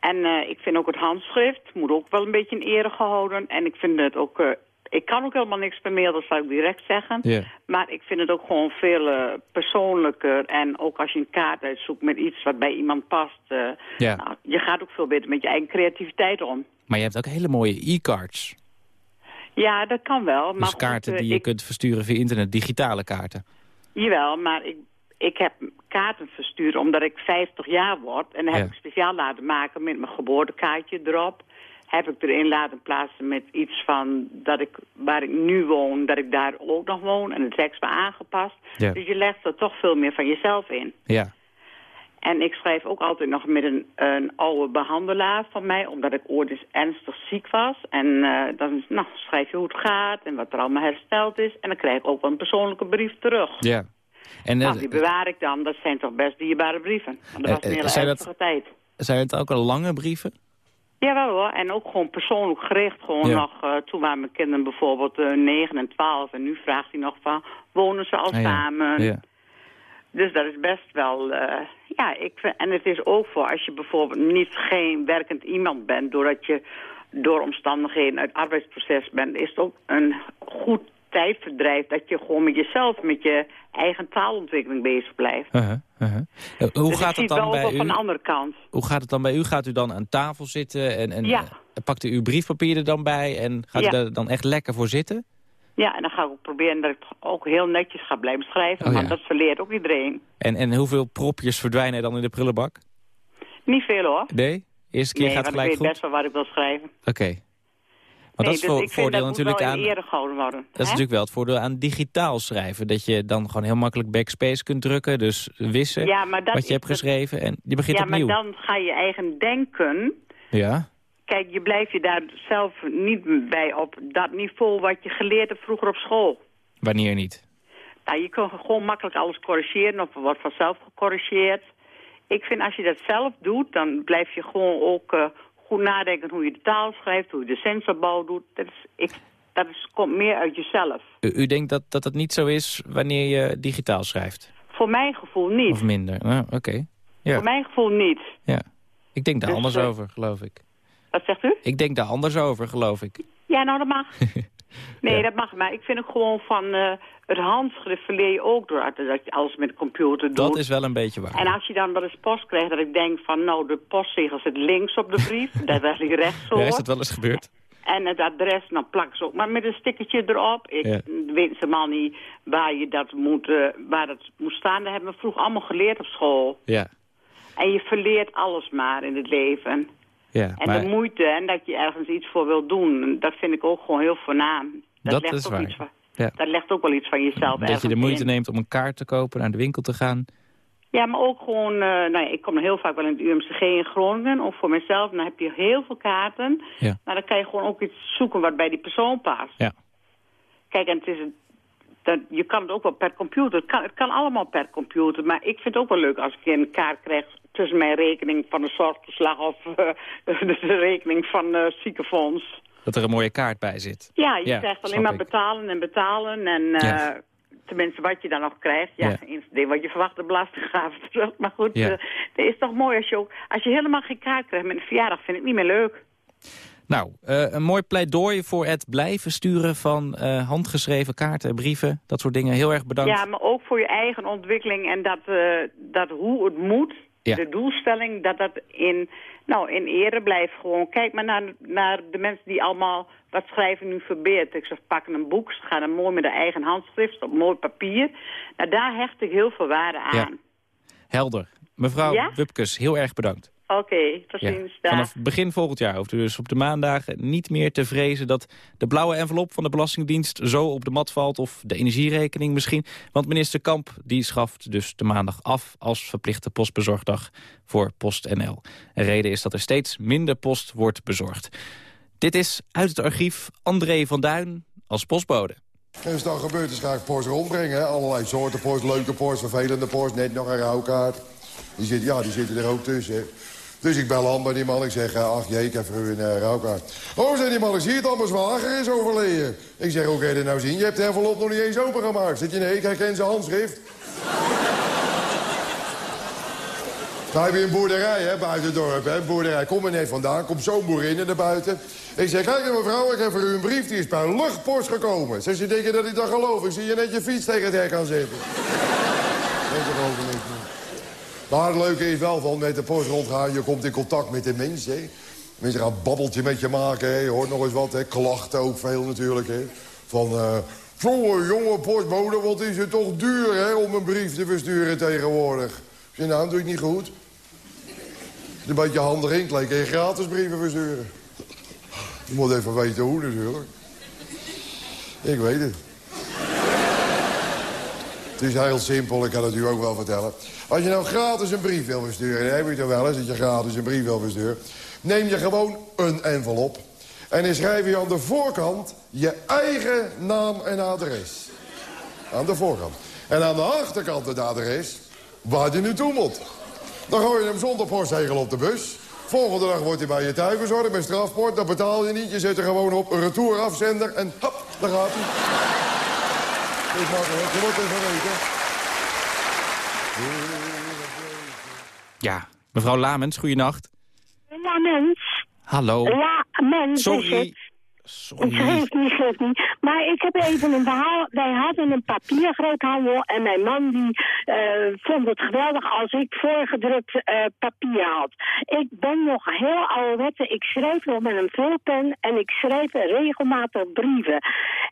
En eh, ik vind ook het handschrift moet ook wel een beetje in ere gehouden. En ik vind het ook... eh, ik kan ook helemaal niks per mail, dat zou ik direct zeggen. Maar ik vind het ook gewoon veel eh, persoonlijker. En ook als je een kaart uitzoekt met iets wat bij iemand past... Ja. nou, je gaat ook veel beter met je eigen creativiteit om. Maar je hebt ook hele mooie e-cards. Ja, dat kan wel. Maar Dus kaarten goed, eh, die je ik- kunt versturen via internet, digitale kaarten. Jawel, maar ik, ik heb kaarten verstuurd omdat ik 50 jaar word. En dan heb Ja. ik speciaal laten maken met mijn geboortekaartje erop. Heb ik erin laten plaatsen met iets van dat ik, waar ik nu woon, dat ik daar ook nog woon. En het is extra aangepast. Ja. Dus je legt er toch veel meer van jezelf in. Ja. En ik schrijf ook altijd nog met een, een oude behandelaar van mij, omdat ik ooit eens ernstig ziek was. En eh, dan nou, schrijf je hoe het gaat en wat er allemaal hersteld is. En dan krijg ik ook wel een persoonlijke brief terug. Ja. En, nou, eh, die bewaar ik dan. Dat zijn toch best dierbare brieven. Want dat Eh, was een hele dat- ernstige tijd. Zijn het ook al lange brieven? Jawel hoor, en ook gewoon persoonlijk gericht. Gewoon Ja. nog, toen waren mijn kinderen bijvoorbeeld eh 9 en 12. En nu vraagt hij nog van, wonen ze al Ah, ja. samen? Ja. Dus dat is best wel, eh, ja, ik vind, en het is ook voor als je bijvoorbeeld niet geen werkend iemand bent, doordat je door omstandigheden uit het arbeidsproces bent, is het ook een goed tijdverdrijf dat je gewoon met jezelf, met je eigen taalontwikkeling bezig blijft. Eh, Hoe dus gaat het dan bij u? de andere kant. Hoe gaat het dan bij u? Gaat u dan aan tafel zitten en, en Ja. eh, pakt u uw briefpapier er dan bij en gaat Ja. u daar dan echt lekker voor zitten? Ja, en dan ga ik ook proberen dat ik ook heel netjes ga blijven schrijven, Oh, want ja. dat verleert ook iedereen. En, en hoeveel propjes verdwijnen er dan in de prullenbak? Niet veel hoor. Nee? Eerste keer nee, gaat want gelijk ik weet goed? best wel waar ik wil schrijven. Oké. Maar nee, dat is dus vind voordeel dat natuurlijk aan... worden. Dat is natuurlijk wel het voordeel aan digitaal schrijven. Dat je dan gewoon heel makkelijk backspace kunt drukken. Dus wissen Ja, maar wat je hebt het- geschreven. En je begint ja, maar opnieuw. dan ga je eigen denken... Ja, Kijk, je blijft je daar zelf niet bij op dat niveau wat je geleerd hebt vroeger op school. wanneer niet? Nou, je kunt gewoon makkelijk alles corrigeren of er wordt vanzelf gecorrigeerd. Ik vind als je dat zelf doet, dan blijf je gewoon ook eh, goed nadenken hoe je de taal schrijft, hoe je de zinsopbouw doet. Dat, is, ik, dat is, komt meer uit jezelf. U, u denkt dat, dat niet zo is wanneer je digitaal schrijft? Voor mijn gevoel niet. Of minder? Nou, Oké. Ja. Voor mijn gevoel niet. ja. Ik denk daar Dus, anders eh, over, geloof ik. Wat zegt u? Ik denk daar anders over, geloof ik. Ja, nou dat mag. Nee, Ja. dat mag. Maar ik vind ook gewoon van eh, het handschrift verleer je ook door dat je alles met de computer doet. Dat is wel een beetje waar. En als je dan wel eens post krijgt, dat ik denk van, nou, de postzegel zit links op de brief, dat was die rechts. Ja, is dat wel eens gebeurd? En het adres, dan plakken ze ook maar met een stickertje erop. Ik Ja. weet ze maar niet waar je dat moet, eh, waar dat moet staan. Dat hebben we vroeger allemaal geleerd op school. Ja, En je verleert alles maar in het leven. Ja. En maar de moeite en dat je ergens iets voor wil doen, dat vind ik ook gewoon heel voornaam. Dat legt is ook waar. Iets van, Ja. Dat legt ook wel iets van jezelf dat je de moeite in. neemt om een kaart te kopen, naar de winkel te gaan. Ja, maar ook gewoon, eh, nou ja, ik kom heel vaak wel in het UMCG in Groningen, ook voor mezelf. Dan heb je heel veel kaarten. Ja. Maar dan kan je gewoon ook iets zoeken wat bij die persoon past. Ja. Kijk, en het is, een- dat, je kan het ook wel per computer. Het kan, het kan allemaal per computer. Maar ik vind het ook wel leuk als ik een kaart krijg tussen mijn rekening van de zorgtoeslag of eh, de, rekening van uh, ziekenfonds. Dat er een mooie kaart bij zit. Ja, je Ja, krijgt alleen maar ik. betalen en betalen. En eh, Ja. tenminste wat je dan nog krijgt. Ja, wat je verwacht, de belastinggave terug. Maar goed, eh, het is toch mooi als je ook... Als je helemaal geen kaart krijgt met een verjaardag, vind ik niet meer leuk. Nou, eh, een mooi pleidooi voor het blijven sturen van eh, handgeschreven kaarten, brieven, dat soort dingen. Heel erg bedankt. Ja, maar ook voor je eigen ontwikkeling en dat, eh, dat hoe het moet, Ja. de doelstelling, dat dat in, nou, in ere blijft gewoon. Kijk maar naar, naar de mensen die allemaal wat schrijven nu verbeerd. Ik zeg, pakken een boek, ze gaan dan mooi met de eigen handschrift op mooi papier. Nou, daar hecht ik heel veel waarde aan. Ja. Helder. Mevrouw Ja? Wupkes, heel erg bedankt. Oké, tot ziens. Vanaf begin volgend jaar hoeft u dus op de maandagen niet meer te vrezen... dat de blauwe envelop van de Belastingdienst zo op de mat valt... of de energierekening misschien. Want minister Kamp die schaft dus de maandag af... als verplichte postbezorgdag voor PostNL. En reden is dat er steeds minder post wordt bezorgd. Dit is uit het archief André van Duin als postbode. En als dat gebeurt, dus ga ik post rondbrengen. Hè. Allerlei soorten post, leuke post, vervelende post, net nog een rouwkaart. Die, zit, ja, die zitten er ook tussen. Dus ik bel aan bij die man, ik zeg, eh, ach jee, ik heb voor u een uh, rouwkaart. Oh, zei die man, ik zie het al, mijn zwager is overleden. Ik zeg, je dit nou zien? Je hebt de envelop nog niet eens opengemaakt. Zit je, nee, ik herken zijn handschrift. Daar heb je een boerderij, hè, buiten het dorp, hè. Een boerderij, kom er net vandaan, komt zo'n boerin naar buiten. Ik zeg, kijk mevrouw, ik heb voor u een brief, die is per luchtpost gekomen. Zeg, ze denken dat ik dat geloof. Ik zie je net je fiets tegen het hek aan zitten. Dat geloof ik niet. Maar het leuke is wel van met de post rondgaan, je komt in contact met de mensen. Hè. Mensen gaan een babbeltje met je maken, hè. je hoort nog eens wat, hè. klachten ook veel natuurlijk. Hè. Van, eh zo'n jonge postbode, wat is het toch duur hè, om een brief te versturen tegenwoordig. Ik zeg, nou, doe het niet goed. Een beetje handig inkleed, kun je gratis brieven versturen. Je moet even weten hoe natuurlijk. Ik weet het. Het is heel simpel, ik kan het u ook wel vertellen. Als je nou gratis een brief wil versturen, dan heb je toch wel eens dat je gratis een brief wil versturen. Neem je gewoon een envelop. En dan schrijf je aan de voorkant je eigen naam en adres. Aan de voorkant. En aan de achterkant de adres waar hij nu toe moet. Dan gooi je hem zonder postzegel op de bus. Volgende dag wordt hij bij je thuis bezorgd met strafport. Dat betaal je niet. Je zet er gewoon op retourafzender en hop, daar gaat hij. Is makkelijk. Je wordt even weten. Ja, mevrouw Lamens, goeienacht. Ja, mens. Hallo. Ja, mens. Sorry. het. Geeft niet, geeft niet. Maar ik heb even een verhaal. Wij hadden een papiergroothandel en mijn man die eh, vond het geweldig als ik voorgedrukt eh, papier had. Ik ben nog heel ouderwetse. Ik schreef nog met een vulpen en ik schreef regelmatig brieven.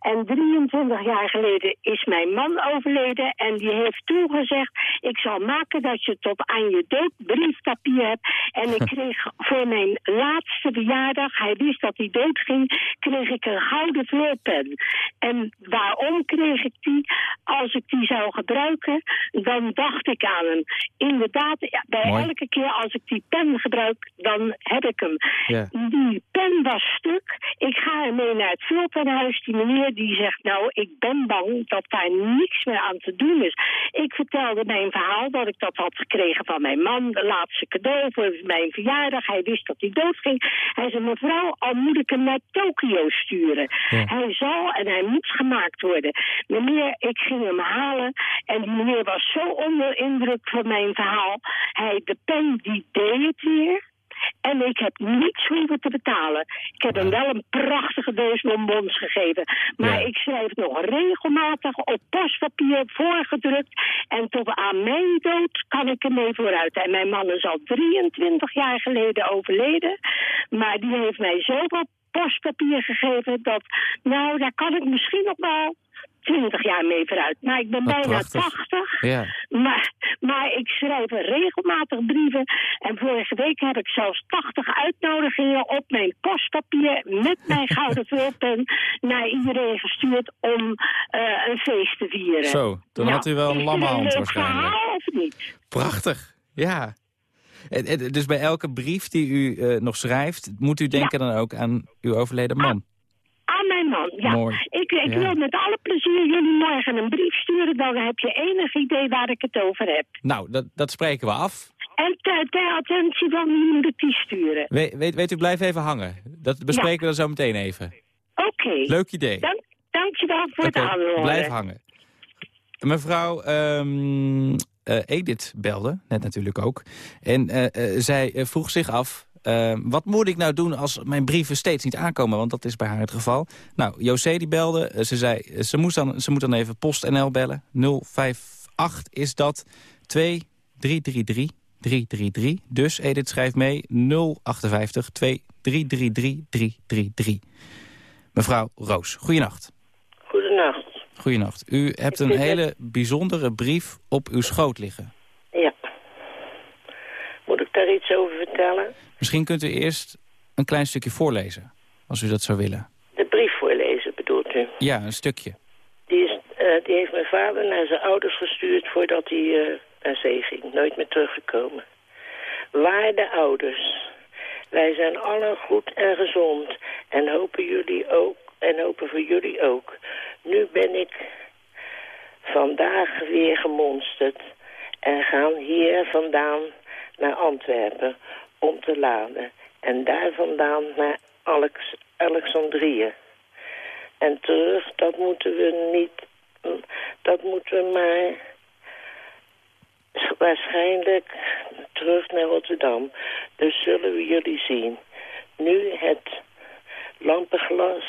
En 23 jaar geleden is mijn man overleden en die heeft toen gezegd... ik zal maken dat je tot aan je dood briefpapier hebt. En ik kreeg voor mijn laatste verjaardag, hij wist dat hij dood ging kreeg ik een gouden vulpen. En waarom kreeg ik die? Als ik die zou gebruiken, dan dacht ik aan hem. Inderdaad, bij Mooi. elke keer als ik die pen gebruik, dan heb ik hem. Ja. Die pen was stuk. Ik ga ermee naar het vulpenhuis. Die meneer die zegt, nou, ik ben bang dat daar niks meer aan te doen is. Ik vertelde mijn verhaal dat ik dat had gekregen van mijn man. De laatste cadeau voor mijn verjaardag. Hij wist dat hij doodging. Hij zei, mevrouw, al moet ik hem naar Tokio sturen. Ja. Hij zal en hij moet gemaakt worden. Meneer, ik ging hem halen en die meneer was zo onder indruk van mijn verhaal. Hij, de pen, die deed het weer. En ik heb niets hoeven te betalen. Ik heb hem wel een prachtige doos bonbons gegeven. Maar Ja. ik schrijf nog regelmatig op postpapier voorgedrukt. En tot aan mijn dood kan ik ermee vooruit. En mijn man is al 23 jaar geleden overleden. Maar die heeft mij zoveel postpapier gegeven dat... Nou, daar kan ik misschien nog wel 20 jaar mee vooruit. Maar ik ben Wat bijna prachtig. 80. Ja. Maar, maar ik schrijf regelmatig brieven. En vorige week heb ik zelfs 80 uitnodigingen op mijn postpapier met mijn gouden vulpen naar iedereen gestuurd om eh, een feest te vieren. Zo, dan Ja. had u wel een lamme hand waarschijnlijk. verhaal of niet? Prachtig, ja. En, en dus bij elke brief die u eh, nog schrijft... moet u denken dan ook aan uw overleden man. Aan mijn man, ja. Mooi. Ik, ik Ja. wil met alle plezier jullie morgen een brief sturen. Dan heb je enig idee waar ik het over heb. Nou, dat, dat spreken we af. En ter, ter attentie van wie moet ik die sturen? We, weet, weet u, blijf even hangen. Dat bespreken we dan zo meteen even. Oké. Leuk idee. Dank, dankjewel voor het aanhoren. blijf hangen. Mevrouw ehm, eh, Edith belde, net natuurlijk ook. En eh, eh, zij eh, vroeg zich af... eh, wat moet ik nou doen als mijn brieven steeds niet aankomen? Want dat is bij haar het geval. Nou, José die belde. eh, ze zei, eh, ze, moest dan, ze moet dan even PostNL bellen. 058 is dat 2333 333. Dus Edith schrijft mee 058 2333 333. Mevrouw Roos, goeienacht. Goedenacht. U hebt een hele bijzondere brief op uw schoot liggen. Ja. Moet ik daar iets over vertellen? Misschien kunt u eerst een klein stukje voorlezen, als u dat zou willen. De brief voorlezen bedoelt u? Ja, een stukje. Die, is, eh, die heeft mijn vader naar zijn ouders gestuurd voordat hij eh, naar zee ging. Nooit meer teruggekomen. Waarde ouders, wij zijn allen goed en gezond en hopen jullie ook en hopen voor jullie ook. Nu ben ik vandaag weer gemonsterd en gaan hier vandaan naar Antwerpen om te laden. En daar vandaan naar Alex Alexandrië. En terug, dat moeten we niet, dat moeten we maar waarschijnlijk terug naar Rotterdam. Dus zullen we jullie zien. Nu het lampenglas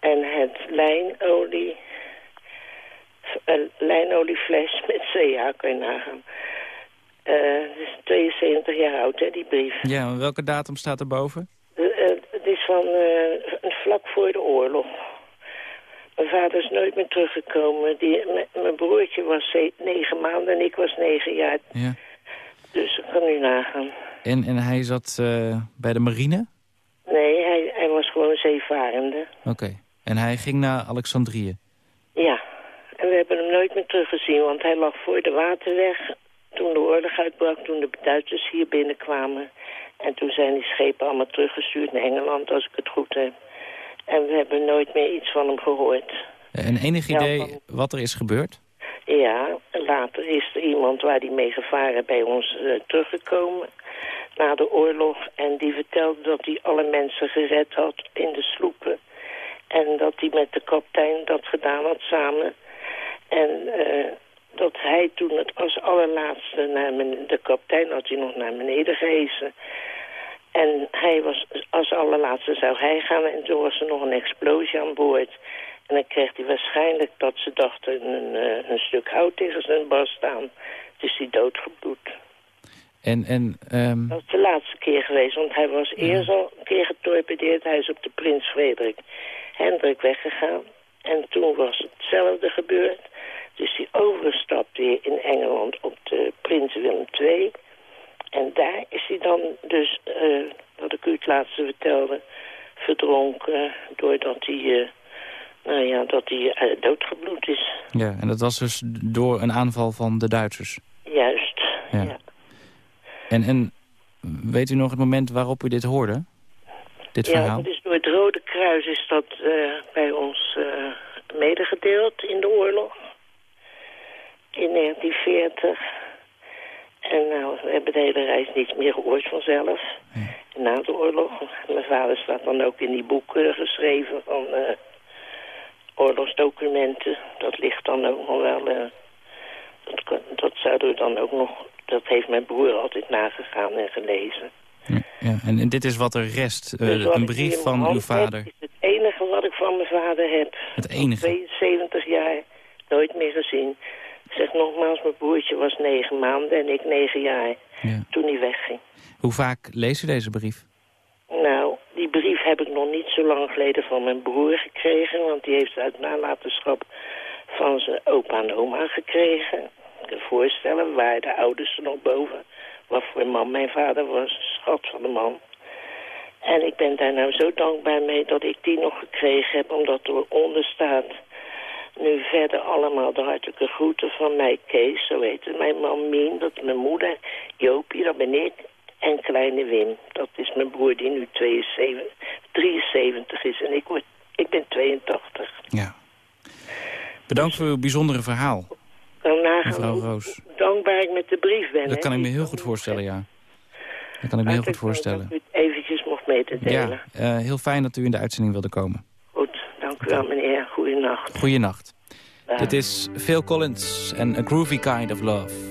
en het lijnolie, lijnoliefles met CA kun je nagaan. Het is 72 jaar oud, hè, die brief. Ja, maar welke datum staat erboven? Eh, eh, het is van eh, vlak voor de oorlog. Mijn vader is nooit meer teruggekomen. Die, mijn broertje was negen maanden en ik was negen jaar. Ja. Dus ik kan u nagaan. En, en hij zat bij de marine? Nee, hij, hij was gewoon zeevarende. Oké. En hij ging naar Alexandrië? Ja, en we hebben hem nooit meer teruggezien, want hij lag voor de waterweg toen de oorlog uitbrak, toen de Duitsers hier binnenkwamen. En toen zijn die schepen allemaal teruggestuurd naar Engeland, als ik het goed heb. En we hebben nooit meer iets van hem gehoord. En enig Ja, idee van- wat er is gebeurd? Ja, later is er iemand waar die mee gevaren bij ons eh, teruggekomen na de oorlog. En die vertelde dat hij alle mensen gered had in de sloepen. En dat hij met de kapitein dat gedaan had samen. En eh, dat hij toen het als allerlaatste naar de kapitein had hij nog naar beneden gehezen. En hij was als allerlaatste zou hij gaan en toen was er nog een explosie aan boord. En dan kreeg hij waarschijnlijk dat ze dachten een, eh, een stuk hout tegen zijn bas staan. Dus hij doodgebloed. En, en ehm, Dat is de laatste keer geweest, want hij was eerst al een keer getorpedeerd. Hij is op de Prins Frederik Hendrik weggegaan. En toen was hetzelfde gebeurd. Dus hij overstapt weer in Engeland op de Prins Willem II. En daar is hij dan dus, eh, wat ik u het laatste vertelde, verdronken doordat hij, eh, nou ja, dat hij eh, doodgebloed is. ja, en dat was dus door een aanval van de Duitsers. Juist. Ja. En, en weet u nog het moment waarop u dit hoorde? Dit ja, verhaal? het is door is dat eh, bij ons eh, medegedeeld in de oorlog. In 1940. En nou, we hebben de hele reis niet meer gehoord vanzelf. Na de oorlog. Mijn vader staat dan ook in die boeken geschreven van oorlogsdocumenten. Dat ligt dan ook nog wel... dat, dat zouden we dan ook nog... Dat heeft mijn broer altijd nagegaan en gelezen. Ja, en, en dit is wat er rest, eh, Dus wat een brief van uw heb, vader. is het enige wat ik van mijn vader heb. Het enige? 72 jaar, nooit meer gezien. Ik zeg nogmaals, mijn broertje was negen maanden en ik negen jaar toen hij wegging. Hoe vaak leest u deze brief? Nou, die brief heb ik nog niet zo lang geleden van mijn broer gekregen. Want die heeft uit nalatenschap van zijn opa en oma gekregen. Ik kan voorstellen, waar de ouders er nog boven. Wat voor een man mijn vader was, schat van de man. En ik ben daar nou zo dankbaar mee dat ik die nog gekregen heb. Omdat eronder staat, nu verder allemaal de hartelijke groeten van mij, Kees. Zo heet het. Mijn man Mien, dat is mijn moeder. Joopie, dat ben ik. En kleine Wim, dat is mijn broer die nu 72, 73 is. En ik, word, ik ben 82. Bedankt voor uw bijzondere verhaal, Nagaan mevrouw Roos. dankbaar ik met de brief ben. Dat kan ik me heel goed voorstellen, ja. Dat kan ik me heel goed voorstellen. Dat u het eventjes mocht mee te delen. Ja, eh, heel fijn dat u in de uitzending wilde komen. Goed, dank u wel meneer. Goedenacht. Goeienacht. Dag. Dit is Phil Collins en A Groovy Kind of Love.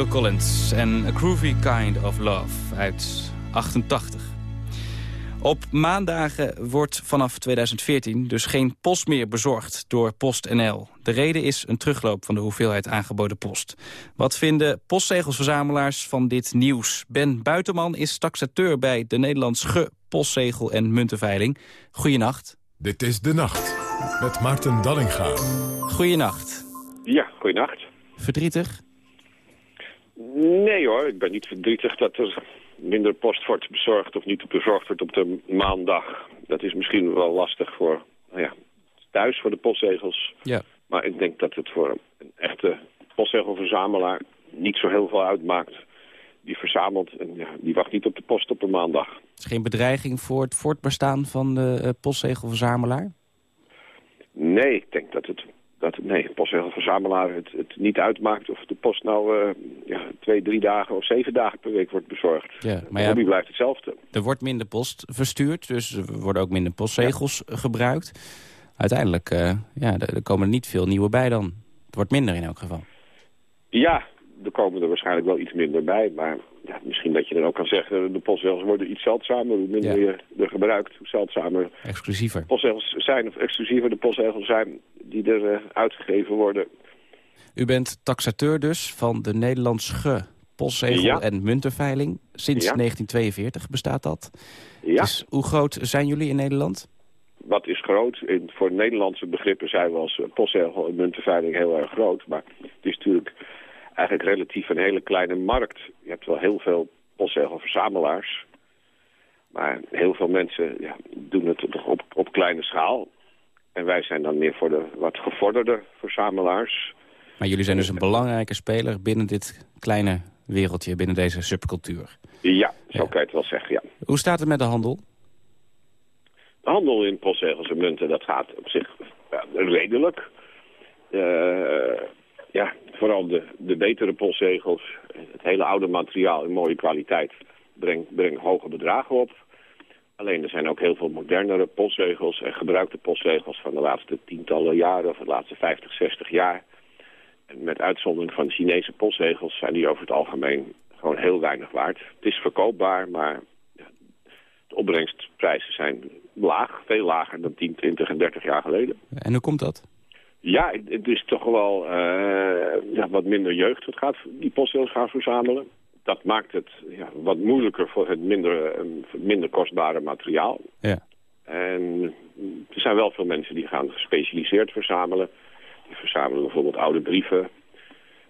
Phil Collins en A Groovy Kind of Love uit 88. Op maandagen wordt vanaf 2014 dus geen post meer bezorgd door PostNL. De reden is een terugloop van de hoeveelheid aangeboden post. Wat vinden postzegelsverzamelaars van dit nieuws? Ben Buitenman is taxateur bij de Nederlands Ge Postzegel en Muntenveiling. Goeienacht. Dit is De Nacht met Maarten Dallinga. Goeienacht. Ja, goeienacht. Verdrietig? Nee hoor, ik ben niet verdrietig dat er minder post wordt bezorgd of niet bezorgd wordt op de maandag. Dat is misschien wel lastig voor, nou ja, thuis voor de postzegels. Ja. Maar ik denk dat het voor een echte postzegelverzamelaar niet zo heel veel uitmaakt. Die verzamelt en ja, die wacht niet op de post op een maandag. Het is geen bedreiging voor het voortbestaan van de eh, postzegelverzamelaar? Nee, ik denk dat het, dat nee, postzegelverzamelaar het, het niet uitmaakt of de post nou eh, ja, twee, drie dagen of zeven dagen per week wordt bezorgd. Ja, maar de ja, hobby blijft hetzelfde. er wordt minder post verstuurd, dus er worden ook minder postzegels gebruikt. Uiteindelijk eh, ja, er, er komen er niet veel nieuwe bij dan. Het wordt minder in elk geval. Ja, er komen er waarschijnlijk wel iets minder bij. Maar ja, misschien dat je dan ook kan zeggen... de postzegels worden iets zeldzamer. Hoe minder je er gebruikt, hoe zeldzamer Exclusiever. postzegels zijn... of exclusiever de postzegels zijn die er eh, uitgegeven worden. U bent taxateur dus van de Nederlands Ge postzegel Ja. en muntenveiling. Sinds Ja. 1942 bestaat dat. Ja. Dus hoe groot zijn jullie in Nederland? Wat is groot? In, voor Nederlandse begrippen zijn we als postzegel- en muntenveiling heel erg groot. Maar het is natuurlijk eigenlijk relatief een hele kleine markt. Je hebt wel heel veel postzegelverzamelaars. Maar heel veel mensen ja, doen het op, op kleine schaal. En wij zijn dan meer voor de wat gevorderde verzamelaars. Maar jullie zijn dus een belangrijke speler binnen dit kleine wereldje, binnen deze subcultuur. Ja, zo kan je het wel zeggen, ja. Hoe staat het met de handel? De handel in postzegels en munten, dat gaat op zich ja, redelijk. Eh, ja, vooral de, de betere postzegels, het hele oude materiaal in mooie kwaliteit, brengt breng hoge bedragen op. Alleen er zijn ook heel veel modernere postzegels en gebruikte postzegels van de laatste tientallen jaren of de laatste 50, 60 jaar. En met uitzondering van de Chinese postzegels zijn die over het algemeen gewoon heel weinig waard. Het is verkoopbaar, maar de opbrengstprijzen zijn laag, veel lager dan 10, 20 en 30 jaar geleden. En hoe komt dat? Ja, het- het is toch wel eh, ja, wat minder jeugd dat gaat die postzegels gaan verzamelen. Dat maakt het ja, wat moeilijker voor het minder, minder kostbare materiaal. Ja. En er zijn wel veel mensen die gaan gespecialiseerd verzamelen. Die verzamelen bijvoorbeeld oude brieven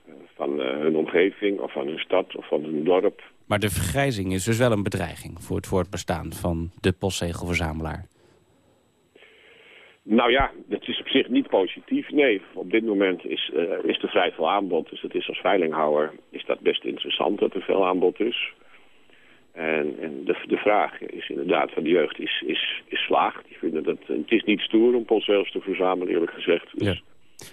eh, van eh, hun omgeving of van hun stad of van hun dorp. Maar de vergrijzing is dus wel een bedreiging voor het voortbestaan van de postzegelverzamelaar. Nou ja, dat is op zich niet positief. Nee, op dit moment is, eh, is er vrij veel aanbod. Dus het is als veilinghouder is dat best interessant dat er veel aanbod is. En, en de, de vraag is inderdaad van de jeugd is, is, is slaag. Die vinden dat, het is niet stoer om postzegels te verzamelen, eerlijk gezegd. Dus,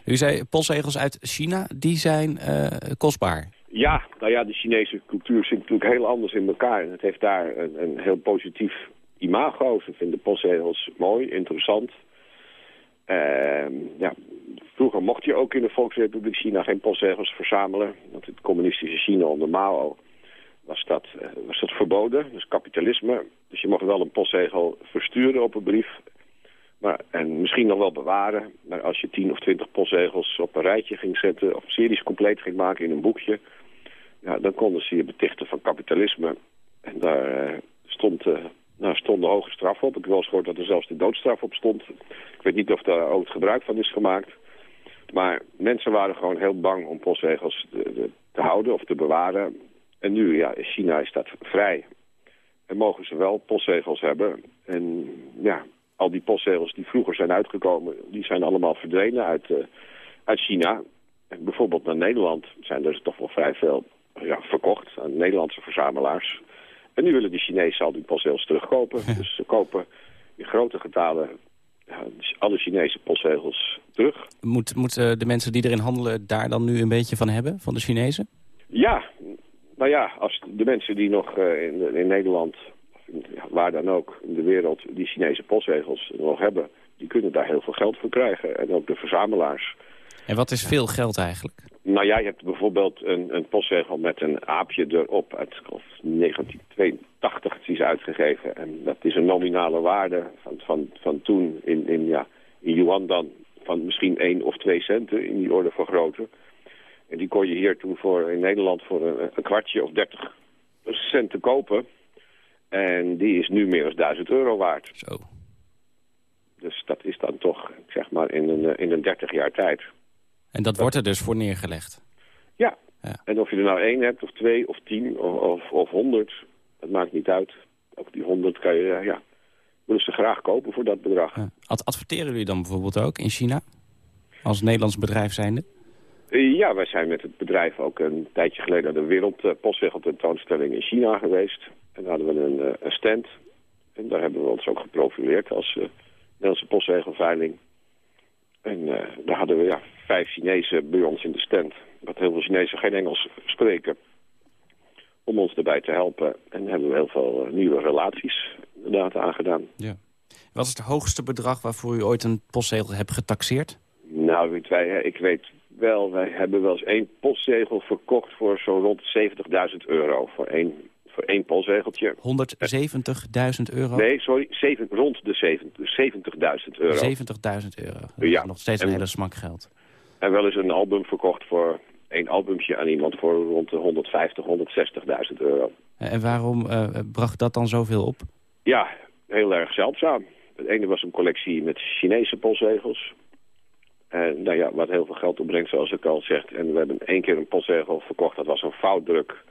U zei postzegels uit China, die zijn eh, kostbaar. Ja, nou ja, de Chinese cultuur zit natuurlijk heel anders in elkaar. En het heeft daar een, een heel positief imago. Ze vinden postzegels mooi, interessant. Ehm, ja, vroeger mocht je ook in de Volksrepubliek China geen postzegels verzamelen. Want het communistische China onder Mao was dat, eh, was dat verboden. Dus kapitalisme. Dus je mocht wel een postzegel versturen op een brief. Maar, en misschien nog wel bewaren. Maar als je 10 of 20 postzegels op een rijtje ging zetten... of series compleet ging maken in een boekje... Ja, dan konden ze je betichten van kapitalisme. En daar eh, stond, eh, nou, stond de hoge straf op. Ik heb wel eens gehoord dat er zelfs de doodstraf op stond. Ik weet niet of daar ooit gebruik van is gemaakt. Maar mensen waren gewoon heel bang om postzegels te, te- houden of te bewaren. En nu, ja, in China is dat vrij. En mogen ze wel postzegels hebben. En ja, al die postzegels die vroeger zijn uitgekomen... die zijn allemaal verdwenen uit, eh, uit China. En bijvoorbeeld naar Nederland zijn er toch wel vrij veel ja, verkocht aan Nederlandse verzamelaars. En nu willen de Chinezen al die postzegels terugkopen. Dus ze kopen in grote getalen ja, alle Chinese postzegels terug. Moet, moeten de mensen die erin handelen daar dan nu een beetje van hebben, van de Chinezen? Ja, nou ja, als de mensen die nog eh, in, in Nederland, waar dan ook in de wereld, die Chinese postzegels nog hebben, die kunnen daar heel veel geld voor krijgen. En ook de verzamelaars. En wat is veel geld eigenlijk? Nou ja, je hebt bijvoorbeeld een, een postzegel met een aapje erop uit ik geloof, 1982 die is uitgegeven. En dat is een nominale waarde van, van, van toen in, in, ja, in yuan dan van misschien 1 of 2 centen in die orde van grootte. En die kon je hier toen voor, in Nederland voor een, een kwartje of 30 cent te kopen. En die is nu meer dan 1000 euro waard. Zo. Dus dat is dan toch, zeg maar, in een, eh, in een 30 jaar tijd. En dat wordt er dus voor neergelegd. Ja. En of je er nou één hebt, of twee, of tien, of, of, of honderd, dat maakt niet uit. Ook die honderd kan je, eh, ja, willen ze graag kopen voor dat bedrag. Ad- adverteren jullie dan bijvoorbeeld ook in China? Als Nederlands bedrijf zijnde? Eh, Ja, wij zijn met het bedrijf ook een tijdje geleden naar de wereldpostzegeltentoonstelling in China geweest. En daar hadden we een, eh, een stand. En daar hebben we ons ook geprofileerd als eh, Nederlandse postzegelveiling. En eh, daar hadden we ja, vijf Chinezen bij ons in de stand. Wat heel veel Chinezen geen Engels spreken. Om ons daarbij te helpen. En hebben we heel veel eh, nieuwe relaties inderdaad aangedaan. Wat is het hoogste bedrag waarvoor u ooit een postzegel hebt getaxeerd? Nou, weet wij, ik weet wel, wij hebben wel eens één postzegel verkocht voor zo rond 70.000 euro. Voor één, voor één postzegeltje. 170.000 euro? Nee, sorry, zeven, rond de 70 70.000 euro. 70.000 euro. Dat Ja. is nog steeds een En- hele smak geld. En wel eens een album verkocht voor één albumtje aan iemand voor rond de 150, 160.000 euro. Eh, En waarom eh, bracht dat dan zoveel op? Ja, heel erg zeldzaam. Het ene was een collectie met Chinese postzegels. En nou ja, wat heel veel geld opbrengt, zoals ik al zeg. En we hebben één keer een postzegel verkocht, dat was een foutdruk.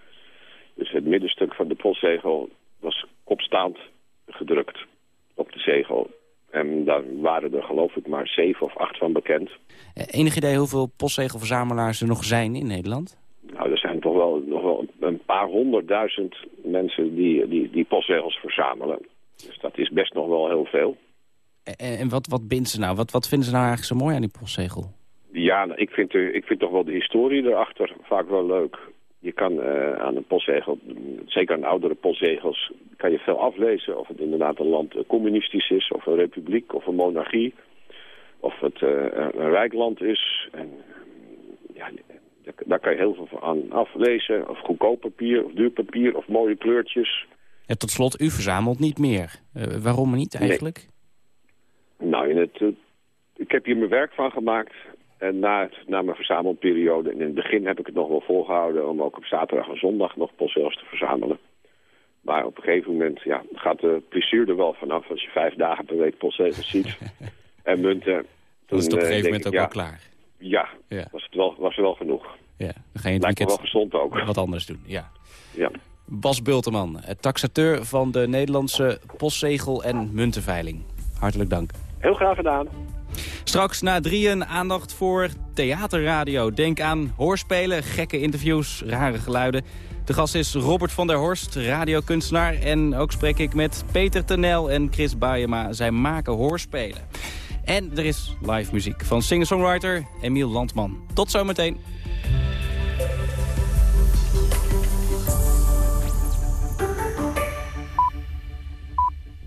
Dus het middenstuk van de postzegel was kopstaand gedrukt op de zegel. En daar waren er geloof ik maar zeven of acht van bekend. Eh, Enig idee hoeveel postzegelverzamelaars er nog zijn in Nederland? Nou, er zijn toch wel nog wel een paar honderdduizend mensen die, die, die postzegels verzamelen. Dus dat is best nog wel heel veel. En, en wat, wat bindt ze nou? Wat, wat vinden ze nou eigenlijk zo mooi aan die postzegel? Ja, nou, ik vind, ik vind toch wel de historie erachter vaak wel leuk. Je kan eh, aan een postzegel, zeker aan oudere postzegels, kan je veel aflezen. Of het inderdaad een land eh, communistisch is, of een republiek, of een monarchie. Of het eh, een rijk land is. En, ja, daar, kan je heel veel van aan aflezen. Of goedkoop papier, of duur papier, of mooie kleurtjes. Ja, tot slot, u verzamelt niet meer. Waarom niet eigenlijk? Nou, in het, ik heb hier mijn werk van gemaakt. En na, het, na mijn verzamelperiode, en in het begin heb ik het nog wel volgehouden... om ook op zaterdag en zondag nog postzegels te verzamelen. Maar op een gegeven moment ja, gaat de plezier er wel vanaf... als je vijf dagen per week postzegels ziet en munten. Dan is het op een eh, gegeven moment ook wel klaar. Ja, Ja. Was, het wel, was er wel genoeg. Ja, dan ga je het Lijkt weekend wel gezond ook. wat anders doen. Ja. Ja. Bas Bulteman, eh, taxateur van de Nederlandse postzegel- en muntenveiling. Hartelijk dank. Heel graag gedaan. Straks na drieën aandacht voor theaterradio. Denk aan hoorspelen, gekke interviews, rare geluiden. De gast is Robert van der Horst, radiokunstenaar. En ook spreek ik met Peter Tenel en Chris Baayema. Zij maken hoorspelen. En er is live muziek van singer-songwriter Emiel Landman. Tot zometeen.